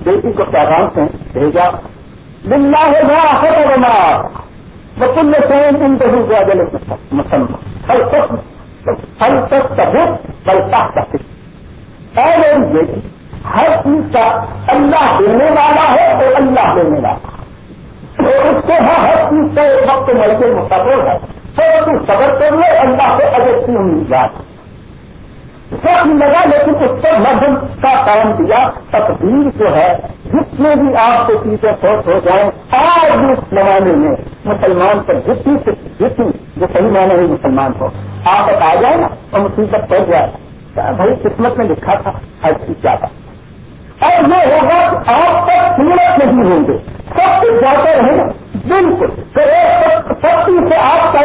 بیٹی کو پیغام سے بھیجا۔ بلّہ ہے بڑا نہ بنا بکل سے ان کو ہوا جلے مسلمان ہر تک ہر سب سبوت بلتا سکتے اور ہر چیز کا اللہ دینے والا ہے اور اللہ دینے والا اور اس کو ہاں ہر چیز کا ایک وقت مل کے مقرر ہے۔ تو صبر کر لے، اللہ سے اگر کیوں مل جائے سب لگا لیکن اس پر مذہب کا کام دیا، تقدیر جو ہے جتنے بھی آپ کے پیچھے سوچ ہو جائیں آج بھی اس زمانے میں مسلمان پر جتنی سے جتنی جو صحیح معنی میں مسلمان ہو آپ آ جائے نا اور مصیبت پڑ جائے۔ بھائی، قسمت میں لکھا تھا ہر چیز کیا اور یہ ہوگا کہ آپ تک سورت نہیں ہوں گے۔ سب کچھ جاتے رہے گا بالکل سختی سے آپ کا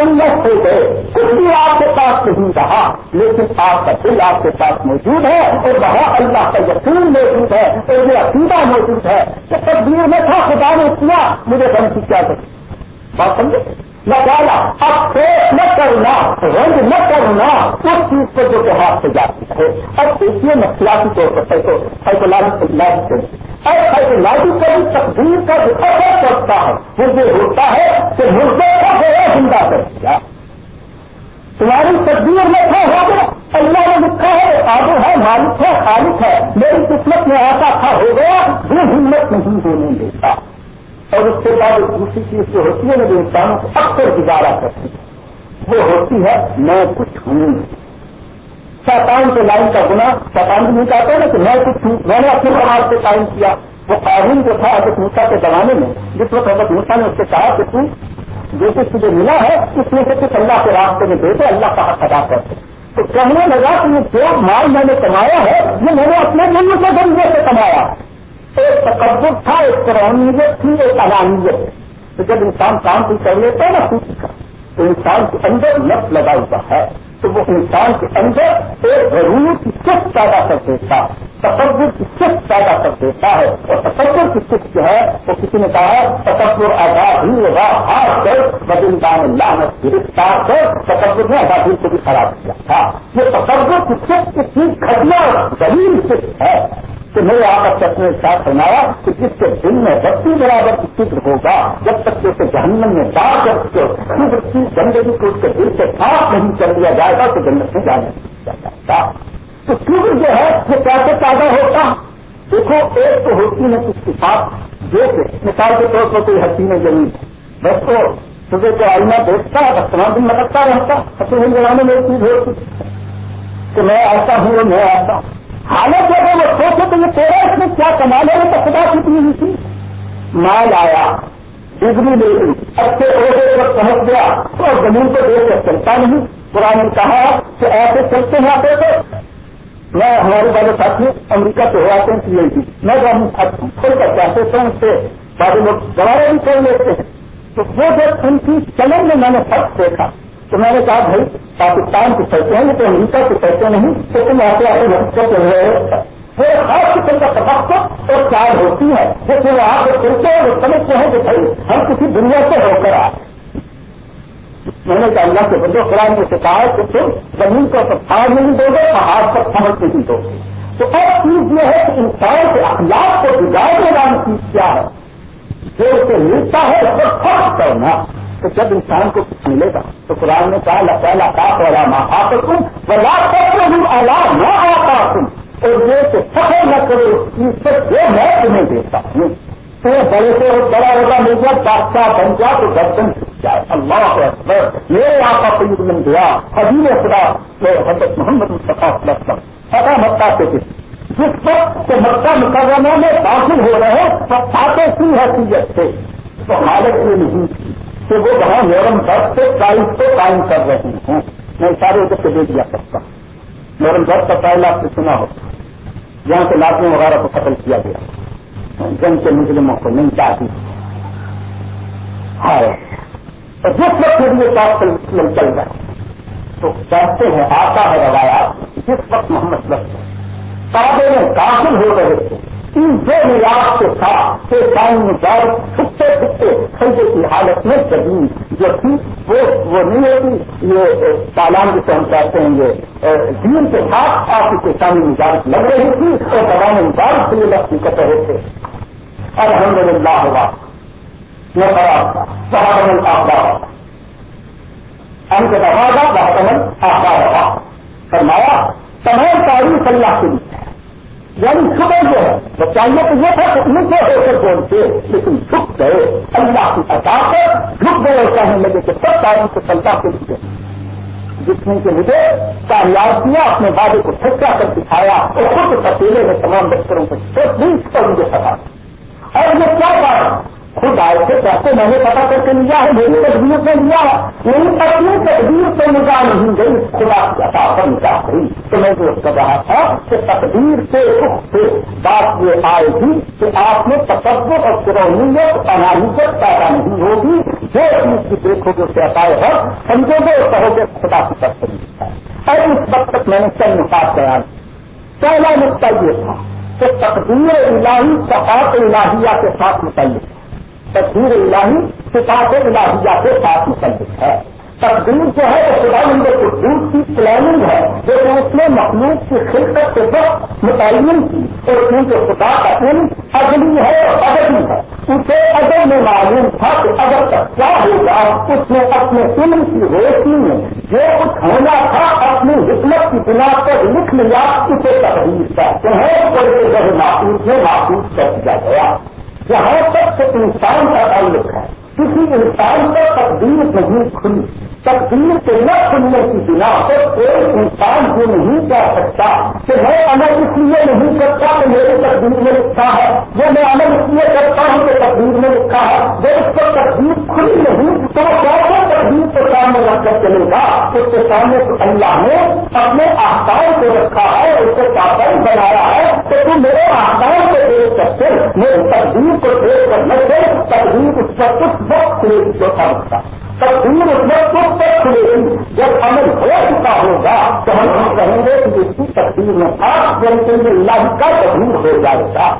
ہو گئے، کچھ بھی آپ کے پاس نہیں رہا، لیکن آپ کا دل آپ کے پاس موجود ہے اور وہاں اللہ کا یقین موجود ہے اور یہ عقیدہ موجود ہے کہ تقدیر میں تھا، خدا نے کیا، مجھے کی کیا کرتی بات سمجھے؟ نہ ڈالا اب پیش نہ کرنا رنگ نہ کرنا، اس چیز کو جو کہ ہاتھ سے جاتی ہے اور اب دیکھیے نقصلاتی طور پر سائیکولوجیکل اور سائیکولوجیکل تقدیر کا جو اثر کرتا ہے، وہ یہ ہوتا ہے کہ مردے کا جو ہے زندہ کر دیا۔ تمہاری تقدیر میں کیا ہو گیا اللہ نے لکھا ہے آگے ہے، مالک ہے، خالق ہے، میری قسمت میں ایسا تھا، ہو گیا، یہ ہمت نہیں ہونے دیتا۔ اور اس کے بعد ایک دوسری چیز جو ہوتی ہے نا جو انسانوں کو اکثر گزارا کرتی ہے، وہ ہوتی ہے میں کچھ ہوں۔ شیطان کے لائن کا گنا شیطان بھی نہیں چاہتا نا کہ میں کچھ ہوں۔ میں نے اپنے سماج سے قائم کیا۔ وہ قانون جو تھا حضرت موسا کے زمانے میں، جس وقت حضرت موسا نے اس سے کہا کہ تم جو کچھ تجھے ملا ہے، اس میں سے کچھ اللہ کے راستے میں دیتے اللہ کا حق ادا کرتے تو کہنے لگا کہ یہ جو مال میں نے کمایا ہے، یہ میں نے اپنے دل سے ذریعے سے کمایا۔ ایک تقبر تھا، ایک قرآنیت تھی، ایک علانیت تو جب انسان کام بھی کر لیتا ہے نا، خوشی کا، تو انسان کے اندر لت لگا ہوا ہے۔ تو وہ انسان کے اندر ایک ضرور کی چپ پیدا کر دیتا تصور کی چپ پیدا کر دیتا ہے۔ اور تصور کی چپ جو ہے، وہ کسی نے کہا تصور آزاد ہی ہوگا ہاتھ کر بدلدان اللہ نے گرفتار کر تصور نے آزادی کو بھی خراب کیا تھا۔ یہ تصور کی چپ کی چیز گھٹنا دلیل چپ ہے۔ کہ میرے آپ کا اپنے ساتھ سنایا کہ جس کے دل میں بتی برابر فکر ہوگا، جب تک کہ اسے جہنم میں ڈال کر کے فکر کی گندگی کو اس کے دل سے صاف نہیں کر دیا جائے گا، تو جنت میں جانے جاتا تو فکر جو ہے، وہ کیسے پیدا ہوتا۔ دیکھو، ایک تو ہوتی ہے اس کے ساتھ جو کہ مثال کے طور پر کوئی حسین زمین بس تو صبح کو آئینہ دیکھتا ہے بس تمام دن لگتا رہتا۔ حسین زمانے میں ایک چیز ہوتی۔ کہ میں ایسا ہوں میں ایسا ہوں۔ حالت اگر وہ سوچے تو یہ تیرا اس میں کیا کمال ہے تو خدا کتنی ہوئی تھی مال آیا، ڈگری لے لی اچھے عہدے پر پہنچ گیا اور زمین کو دیکھ کر چلتا نہیں۔ قرآن نے کہا کہ ایسے چلتے ہیں آتے تھے میں ہمارے والے ساتھی امریکہ سے ہوا ہیں سی آئی میں کھل کر چاہتے تھے اس سے سارے لوگ دوبارہ بھی کھول لیتے ہیں۔ تو وہ جب ان کی چلن میں میں نے فرق دیکھا۔ تو میں نے کہا بھائی، پاکستان کے پیسے ہیں تو امریکہ کے پیسے نہیں، تو تم آتے آتے حقیقت چل رہے ہو وہ خاص قسم کا تبقت اور چار ہوتی ہے جیسے وہ آپ چلتے ہیں وہ سمجھتے ہیں کہ بھائی، ہم کسی دنیا سے ہو کر آئے۔ میں نے کہا، اللہ کے بدو قرآن نے کہا کہ تم زمین کو پتھار نہیں دو گے، پہاڑ پر سمجھ نہیں دو گے۔ تو ایک چیز یہ ہے کہ انسان کے اخلاق کو بگاڑنے والی چیز کیا ہے۔ جو اسے ملتا ہے، اس پر فرق کرنا۔ تو جب انسان کو کچھ ملے گا تو قرآن نے کہا پہلا پاک والا ماں آپ تم بلا کرتے ہوں اللہ نہ آتا تم اور یہ تو سفر نہ کرو اس چیز سے جو میں تمہیں دیتا ہوں۔ تو بڑے سے اور بڑا ہوگا مل جائے بادشاہ بن جا تو گردن جائے اللہ اکبر، میرے آقا سید من دیا حضیر خدا حضرت محمد مصطفیٰ وسلم۔ پتا مکہ سے کسی جس وقت کے مکہ مکرمہ میں داخل ہو رہے تو آتے کی حیثیت سے۔ تو حالت یہ نہیں تھی۔ کہ وہ وہاں نورم درد سے تاریخ کو قائم کر رہے ہیں۔ میں سارے ادھر سے دے دیا سکتا ہوں۔ نورم درد کا پہلا آپ نے سنا ہوتا جہاں سے لاکھوں وغیرہ کو قتل کیا گیا۔ جنگ کے مجرموں کو نہیں چاہتی۔ ہے اور جس وقت یہ بات چل رہا تو کہتے ہیں، آتا ہے روایات، جس وقت محمد لفظ کعبے میں داخل ہو رہے تھے۔ ان دو میراج کے ساتھ کے ٹائم میں چھپتے چھپتے خریدے کی حالت میں زمین جو تھی، وہ وہ نہیں ہوتی، یہ تالان جسے ہم کہتے ہیں، یہ دین کے ساتھ آپ کے سامنے مزاج لگ رہی تھی اور دوان مزاج کے لیے لفظ کر رہے تھے۔ الحمد للہ ہوا۔ یہ خراب تھا۔ بہت آباد ہم کے دفاع بہت آباد فرمایا، تمام تاریخ اللہ کے لیے۔ یعنی صبح جو ہے وہ چاہیے تو یہ تھا کہ اونچے ہو کر بولتے لیکن جھک گئے۔ اللہ کی عطا پر جھک گئے کہنے لگے کہ سب تاریخ کو چلتا کے جس نے کہ مجھے کامیاب کیا، اپنے وعدے کو سچا کر دکھایا اور خود پتیلے میں تمام بچوں کو پلیز کر مجھے پتا اور یہ کیا کارن خود آئے تھے پیسے میں نے پتا کر کے لیا ہے، میری تقدیر سے لیا ہے۔ میری اپنی تقدیر سے نکاح نہیں گئی، خدا کی عطا پر نکاح گئی تو میں جو کر رہا تھا کہ تقدیر سے سے بات یہ آئے گی کہ آپ نے تصور اور فرونیت انالیت پیدا نہیں ہوگی۔ جو چیز کی دیکھو گے اسے عطائے ہے، سمجھو گے کہو گے خدا کی طرف اور اس وقت تک میں نے چند نکات بیان پہلا نقطہ یہ تھا کہ تقدیر الہی صفات الہیہ کے ساتھ متعلق۔ ہے تقدیر الہی صفات الہیہ کے ساتھ متعلق ہے۔ تقدیر جو ہے، وہ خدا مند قدوس کی پلاننگ ہے، جو کہ اس نے مخلوق کی خلقت کے وقت متعین کی اور کیونکہ خدا کا علم اگلی ہے اور ادبی ہے۔ اسے ادب میں معلوم تھا کہ اگر تک کیا ہوگا، اس نے اپنے علم کی روشنی میں جو کچھ ہونا تھا، اپنی حکمت کی بنا پر لکھ لیا، اسے تقدیر کہتے ہیں۔ اور یہ محفوظ میں محفوظ کر دیا گیا۔ جہاں تک کہ انسان کا تعلق ہے، کسی انسان کا تقدیر نہیں کھلی۔ تقدیر کے نہ کھلنے کی بنا پر کوئی انسان یہ نہیں کہہ سکتا کہ میں عمل اس لیے نہیں کرتا کہ میری تقدیر میں لکھا ہے۔ جو میں عمل اس لیے کرتا ہوں کہ تقدیر میں لکھا ہے۔ جب اس پر تقدیر کھلی نہیں، تو وہ کیسے تقدیر کو سامنے رکھ کر چلے گا، اس کے سامنے اللہ نے اپنے آسان کو رکھا ہے، اس کو پابند بنایا ہے۔ تو تم میرے آسان کو دیکھ کر سکتے میری تقدیر کو دیکھ کر لگے تقدیر اس پر کچھ وقت جو سمجھتا تقدیر اس میں کچھ تک کھلے گی جب عمل ہو چکا ہوگا، تو ہم کہیں گے کہ اس کی تقدیر میں آپ جنتے ہوئے اللہ کا تقدیر ہو جائے گا۔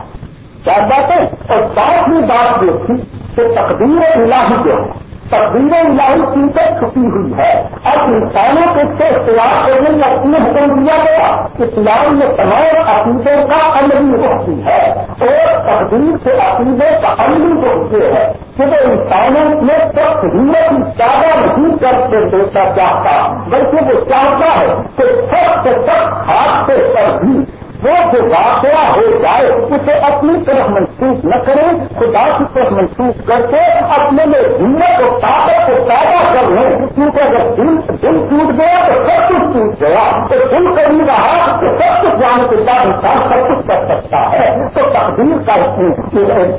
کیا بات ہے اور ساتھ ہی بات یہ تھی کہ تقدیر الہی جو ہے ہاں۔ تقدیر الہی کی تک چھپی ہوئی ہے۔ اب انسانوں کو اس سے اختیار کرنے کا اپنے حکم دیا گیا اسلام میں تمام عقیدوں کا عملی ہوتی ہے اور تقدیر سے عقیدے کا عملی ہوتے ہے۔ کہ وہ انسانوں میں سخت ہمت زیادہ نہیں کر کے دیتا چاہتا بلکہ وہ چاہتا ہے کہ سخت سخت ہاتھ سے پر بھی وہ جو واقعہ ہو جائے، اسے اپنی طرف منسوخ نہ کرے، خدا کی طرف منسوخ کر کے اپنے میں ہمت اور طاقت کو پیدا کر لیں کیونکہ اگر دل دل ٹوٹ گیا تو سب کچھ ٹوٹ گیا۔ تو دل کر نہیں رہا تو سب کچھ جانے کے بعد انسان سب کچھ کر سکتا ہے۔ تو تقدیر کا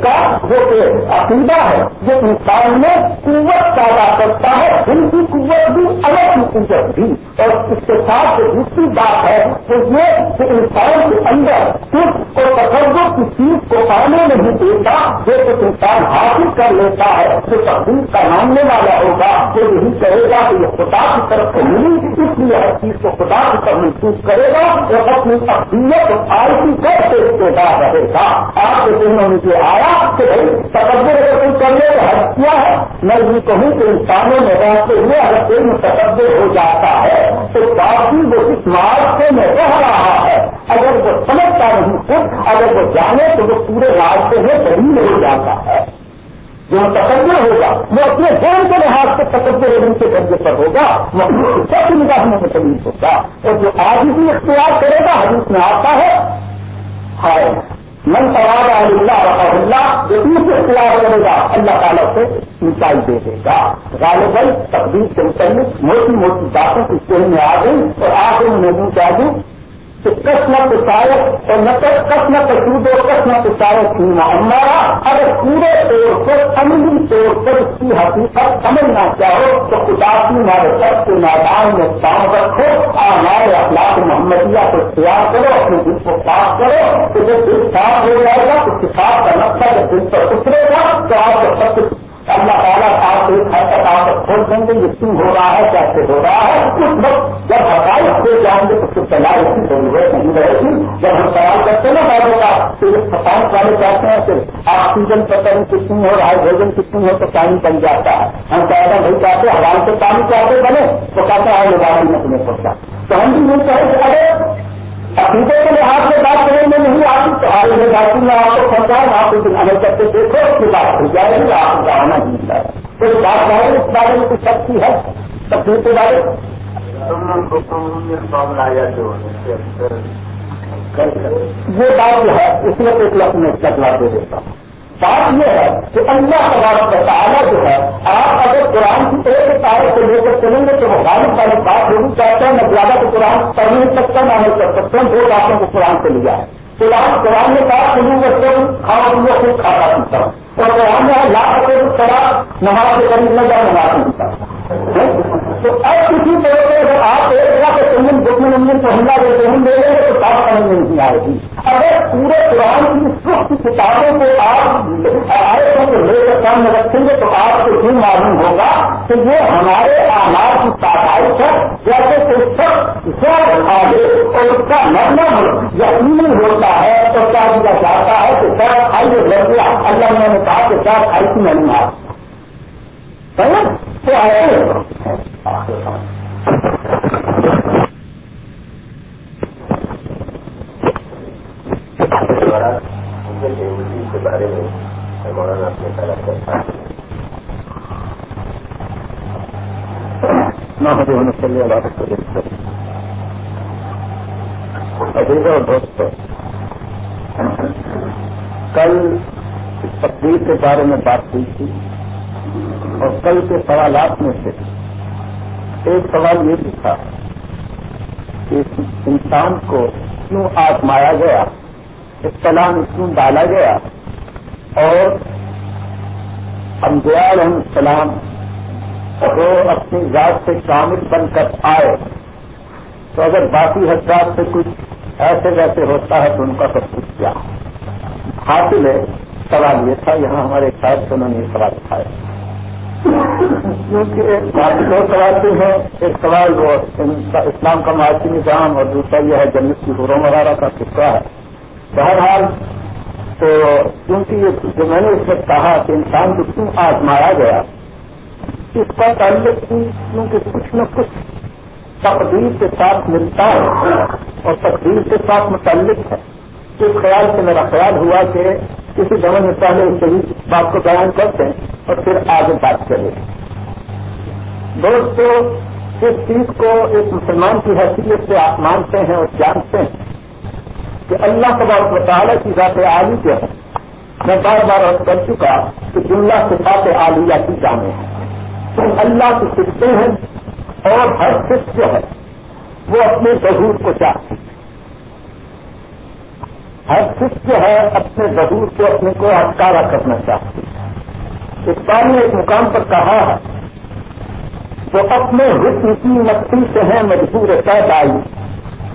کا جو کہ عقیدہ ہے، جو انسان میں قوت پیدا کرتا ہے۔ دل کی قوت بھی الگ کی قوت بھی۔ اور اس کے ساتھ جو دوسری بات ہے تو یہ انسان کے اندر صرف اور تصور کی چیز کو آنے نہیں دیتا جو کچھ انسان حاصل کر لیتا ہے، جو تقدیر کا ماننے والا ہوگا وہ یہی کہے گا کہ یہ خدا کی طرف سے ملی اس لیے ہر چیز کو خدا کی طرف محسوس کرے گا اور اپنی اقلیت اور آرتی کر کے اس کے رہے گا۔ آپ کے دنوں میں جو آیا کہ بھائی تقدر اگر کرنے کا حد کیا ہے؟ میں یہ کہوں کہ انسانوں میں رہتے ہوئے اگر کوئی متقدر ہو جاتا ہے تو کافی وہ اس مارکے میں رہ رہا ہے۔ اگر وہ سمجھتا نہیں خود اگر وہ جانے تو وہ پورے راستے میں دلیل ہو جاتا ہے۔ جو تقدر ہوگا، وہ اپنے دین کے لحاظ سے تقدر علم کے درجے پر ہوگا وہ اپنی سب نگاہ میں تکلیف ہوگا۔ اور جو آج بھی اختیار کرے گا، حدیث میں آتا ہے، ہائے، من سوال اللہ رحم اللہ، جو سے اختلاف کرے گا، اللہ تعالیٰ سے اونچائی دے دے گا۔ غالباً تقدیر سے متعلق، موٹی موٹی باتوں کی ٹرین میں آ گئی اور آخر میں دوں چاہ دوں کہ کس نہ اور نہ کس نہ کسود اور کس نہ پچایت ہمارا اگر پورے طور پر عملی طور پر اس کی حقیقت سمجھنا چاہو تو خداسی ہمارے سب کے میدان میں کام رکھو اور ہمارے اخلاق محمدیہ کو تیار کرو، اپنے دل کو صاف کرو، تو جب دل صاف ہو جائے گا تو کتاب کا نقصہ جب دل پر اترے گا، تو آپ کو سب کچھ اللہ تعالیٰ آپ ایک حد تک آپ کھول دیں گے یہ کیوں ہو رہا ہے کیسے ہو رہا ہے؟ اس وقت جب حقائق دے جائیں گے تو پھر پہلا اس کی ضرورت نہیں رہے گی جب ہم سوال کرتے ہیں نا بابوں کا تو سفارش والے کہتے ہیں کہ آکسیجن پتہ نہیں کتنی ہو رہا ہے بھوجن کتنی ہو، تو پانی بن جاتا ہے۔ ہم کہتے ہیں، بھائی چاہتے حوال سے پانی چاہتے بنے؟ تو کہتے ہیں لگانے میں تمہیں پڑتا تو ہم بھی یہ کہیں کہ اگر عقیدے کے لحاظ سے بات کرنے میں نہیں آتی تو حال میں جاتی میں آپ کو سمجھاؤں آپ اس دن عمل کرتے دیکھو، اس کی بات ہو جائے گی، آپ کا آنا نہیں ملتا ہے کوئی بات ہے اس بارے میں کچھ سکتی ہے؟ تقریب کے بارے یہ بات جو ہے، اس میں ایک لفظ میں چکلا دے دیتا ہوں۔ بات یہ ہے کہ اللہ تبارک تعالیٰ جو ہے، آپ اگر قرآن کی ایک تعلق سے لے کر چلیں گے تو وہ غالب والی بات ہوگی، چاہتے ہیں میں زیادہ تو قرآن پڑھ نہیں سکتا نہ عمل کر سکتا ہوں دو باتوں کو قرآن سے لیا۔ ہے قرآن قرآن نے کہا سنوں بچوں کھانا پینا خوب کھانا پیتا ہوں اور قرآن میں لاکھ کروڑ شراب نماز کے قریب نہ جائے نماز پیتا تو اب کسی طرح سے اگر آپ ایک طرح سے سنگن دکھ نمبر کو حملہ دے ہم دے لیں۔ سمجھ میں نہیں آئے گی اگر پورے قرآن کی سخت کتابوں کو آپ آئے کو لے کر سامنے رکھیں گے تو آپ کو یہ معلوم ہوگا کہ یہ ہمارے آمار کی پیدائش ہے؟ جیسے کہ سب زور آگے اور اس کا مطلب یقینی ہوتا ہے تو کیا دیا جاتا ہے کہ سر آئیے لگ گیا اللہ نے کہا کہ سر آئی تھی نہیں آپ تو ایسے جی کے بارے میں مولانا اپنے طرف کرتا ہے عزیز اور دوست کل تقدیر کے بارے میں بات ہوئی تھی اور کل کے سوالات میں سے ایک سوال یہ بھی تھا کہ انسان کو کیوں آزمایا گیا؟ اطلاع میں ڈالا گیا اور انبیاء علیہ السلام وہ اپنی ذات سے شامل بن کر آئے۔ تو اگر باقی حضرات سے کچھ ایسے ویسے ہوتا ہے تو ان کا سب کچھ کیا۔ حاصل ہے، سوال یہ تھا، یہاں ہمارے شاید سے انہوں نے یہ سوال اٹھایا۔ کیونکہ باقی دو سوال ہیں، ایک سوال وہ اسلام کا معاشی نظام اور دوسرا یہ ہے جنت کی حرم وغیرہ کا قصہ ہے۔ بہرحال تو کیونکہ جو میں نے اس وقت کہا کہ انسان کو کیوں آزمایا گیا، اس کا تعلق کیونکہ کچھ نہ کچھ تقدیر کے ساتھ ملتا ہے اور تقدیر کے ساتھ متعلق ہے۔ اس خیال سے میرا خیال ہوا کہ کسی زمن میں پہلے اس صحیح بات کو بیان کرتے ہیں اور پھر آگے بات کریں۔ دوستو، اس چیز کو ایک مسلمان کی حیثیت سے آپ مانتے ہیں اور جانتے ہیں۔ کہ اللہ تبارک مطالعہ کی ذات عالی کیا ہے، میں بار بار عرض کر چکا کہ جملہ صفات عالیہ کی جانے ہیں اللہ کی سکھتے ہیں اور ہر سکھ جو ہے، وہ اپنے ظہور کو چاہتی ہے ہر سکھ جو ہے، اپنے ظہور کو، اپنے کو اٹکارا کرنا چاہتی ہے اقبال نے ایک مقام پر کہا ہے وہ اپنے حکم کی مکتی سے ہیں، مجبور آئی۔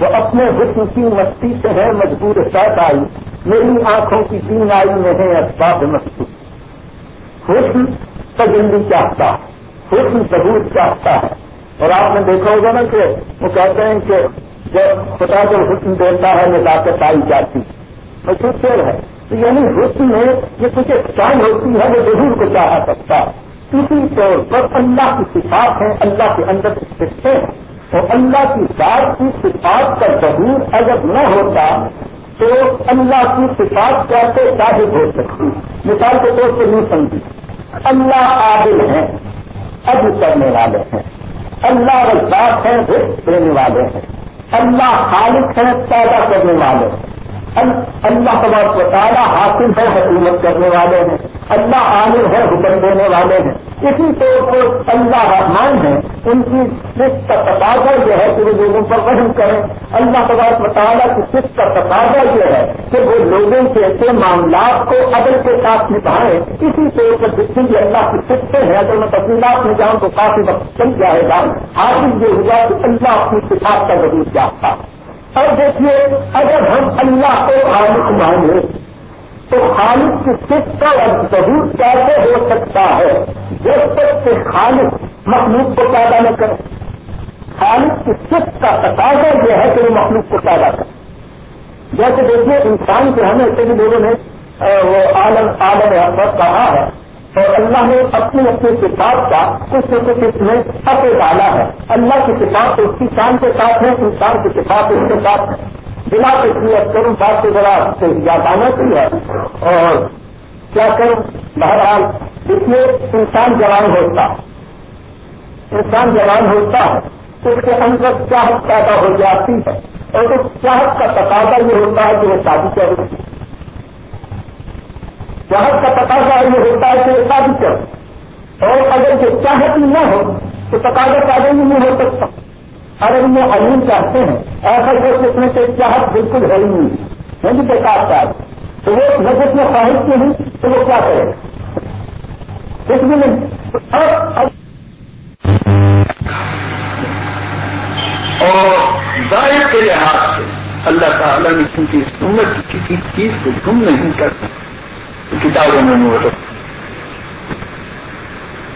وہ اپنے حکم کی مستی سے ہے مجبور ساتھ آئی میری آنکھوں کی تین آئی میں ہے اسباب مستی۔ حسن تجلی چاہتا، حسن ضرور چاہتا ہے۔ اور آپ نے دیکھا ہوگا نا کہ وہ کہتے ہیں کہ جب خدا جو حسن دیتا ہے نزاکت آئی جاتی۔ وہ شیر ہے۔ تو یعنی حسن میں یہ کچھ ایک ہوتی ہے، وہ ضرور کو چاہا سکتا۔ ہے اسی طور پر اللہ کی صفات ہیں، اللہ کے اندر سکھتے ہیں تو اللہ کی ذات کی صفات کا ظہور اگر نہ ہوتا تو اللہ کی صفات کیسے ثابت ہو سکتی؟ مثال کے طور پر نہیں سمجھی اللہ عادل ہیں، اب کرنے والے ہیں۔ اللہ رزاق ہیں، رزق دینے والے ہیں۔ اللہ خالق ہیں، پیدا کرنے والے ہیں۔ اللہ تبارک و تعالیٰ حاصل ہے حکومت کرنے والے ہیں۔ اللہ عامر ہے، حکم دینے والے ہیں۔ اسی طور پر اللہ رحمان ہے، ان کی صرف کا تقاضا یہ ہے کہ وہ لوگوں پر وہم کریں۔ اللہ تبارک و تعالیٰ کی صرف کا تقاضا یہ ہے کہ وہ لوگوں کے ایسے معاملات کو عدل کے ساتھ نبھائیں۔ اسی طور پر جتنی بھی اللہ کی سکتے ہیں، اگر میں تفصیلات میں جاؤں تو کافی وقت چل جائے گا حاصل یہ ہوا کہ اللہ اپنی کتاب کا ضرور چاہتا اور دیکھیے، اگر ہم اللہ کو خالق مانگے تو خالق کی سکھ کا ضرور کیسے ہو سکتا ہے۔ جب تک کہ خالق مخلوق کو پیدا نہ کرے۔ خالق کی سکھ کا تقاضا یہ ہے کہ وہ مخلوق کو پیدا کرے۔ جیسے دیکھیے، انسان کے ہمیں ایسے لوگوں نے وہ عالم عالم احمد کہا ہے، اور اللہ نے اپنی اپنی کتاب کا کچھ نہ کچھ اس میں اپنے ڈالا ہے۔ اللہ کی کتاب اس کی شان کے ساتھ ہے، انسان کی کتاب اس کے ساتھ ہے۔ بنا اس لیے کروں، بات سے ذرا یادانا کی ہے۔ اور کیا کروں؟ بہرحال اس لیے انسان جوان ہوتا، انسان جوان ہوتا ہے، اس کے اندر چاہت پیدا ہو جاتی ہے۔ اور اس چاہت کا تقاضا یہ ہوتا ہے کہ وہ شادی کرے۔ چاہت کا تقاضا یہ ہوتا ہے کہ وہ شادی کرے۔ اور اگر یہ چاہت نہ ہو، تو تقاضا پیدا ہی نہیں ہو سکتا۔ اگر وہ علیم چاہتے ہیں ایسا جو سوچنے سے چاہت بالکل ہے ہی نہیں نہیں بیکار چاہتے تو وہ نظر میں خواہش کی نہیں تو وہ کیا کرے؟ کچھ بھی نہیں۔ اور ظاہر کے لحاظ سے اللہ تعالیٰ نے کیونکہ اس امت کی کسی چیز کو گم نہیں کر کتابوں میں مدد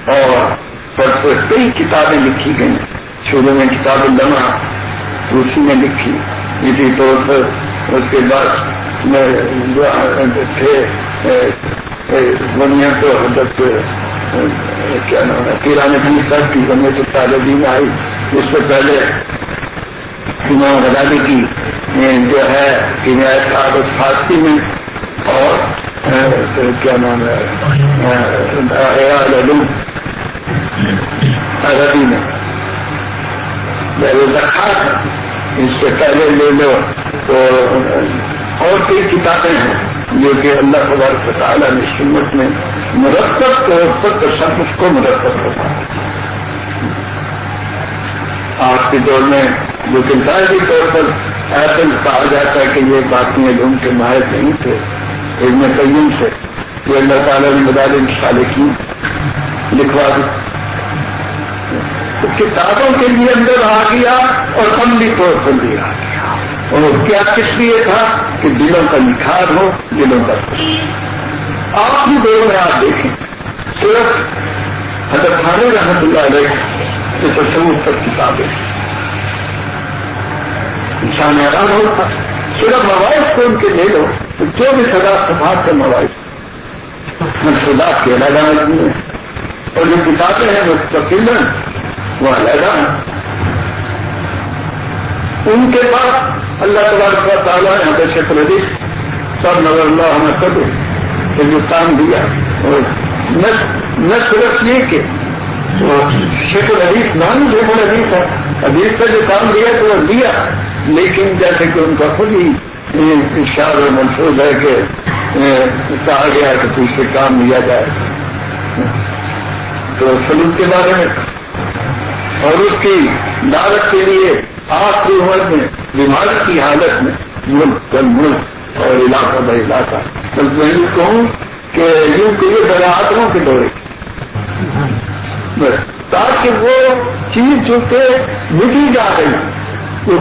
اور پر کئی کتابیں لکھی گئی شروع میں کتاب الما اسی میں لکھی اسی طور پر اس کے بعد میں تھے دنیا کو حضرت کیا نام ہے پیرانے بھی سب کی بنے سے طالبین آئی اس سے پہلے امام غزالی کی جو ہے کنایت عادت فارسی میں اور کیا نام ہے عربی میں رکھا تھا اس سے پہلے لے لو۔ تو اور کئی کتابیں ہیں جو کہ اللہ تبارک تعالیٰ نے سنت میں مرتب طور پر سب کچھ کو مرتب ہوتا ہے۔ آج کے دور میں جو کہ ظاہری طور پر ایسا کہا جاتا ہے کہ یہ باتیں علوم کے ماہر نہیں تھے علم قیم سے۔ یہ اللہ تعالیٰ نے مدال مثالیں کی لکھوا دی۔ کتابوں کے لیے اندر آ گیا اور عملی طور پر بھی آ گیا۔ اور کیا کس لیے تھا؟ کہ دلوں کا نکھار ہو، دلوں کا آپ بھی دور میں آپ دیکھیں۔ صرف حضرت خان رحمت اللہ علیہ کے تصور پر کتابیں۔ انسان حیران ہوتا صرف مواعث کو ان کے لے لو، تو جو بھی سزا صفات کے مواعث۔ منصوبات کے علیحدہ آدمی ہیں۔ اور جو کتابیں ہیں وہ تقریباً وہ علیحدہ ہیں۔ ان کے پاس اللہ تبارک کا تعالیٰ ہے ہمیں شکر علی سب نظر اللہ ہمیں کر کہ کام دیا۔ اور نہ صرف یہ کہ شکر حدیث نام شیخ حدیث ہے۔ حدیث کا جو کام دیا تو وہ دیا۔ لیکن جیسے کہ ان کا خود ہی اشار اور منصوب ہے کہ کہا گیا کہ تو اس سے کام لیا جائے۔ تو سلوک کے بارے میں۔ اور اس کی دعوت کے لیے آخری عمر میں بیماری کی حالت میں ملک کل ملک اور علاقہ بہ علاقہ۔ بس میں یہ کہوں کہ یوں کے لیے براعتوں کے دورے۔ تاکہ وہ چیز جو کہ مٹی جا رہی۔ وہ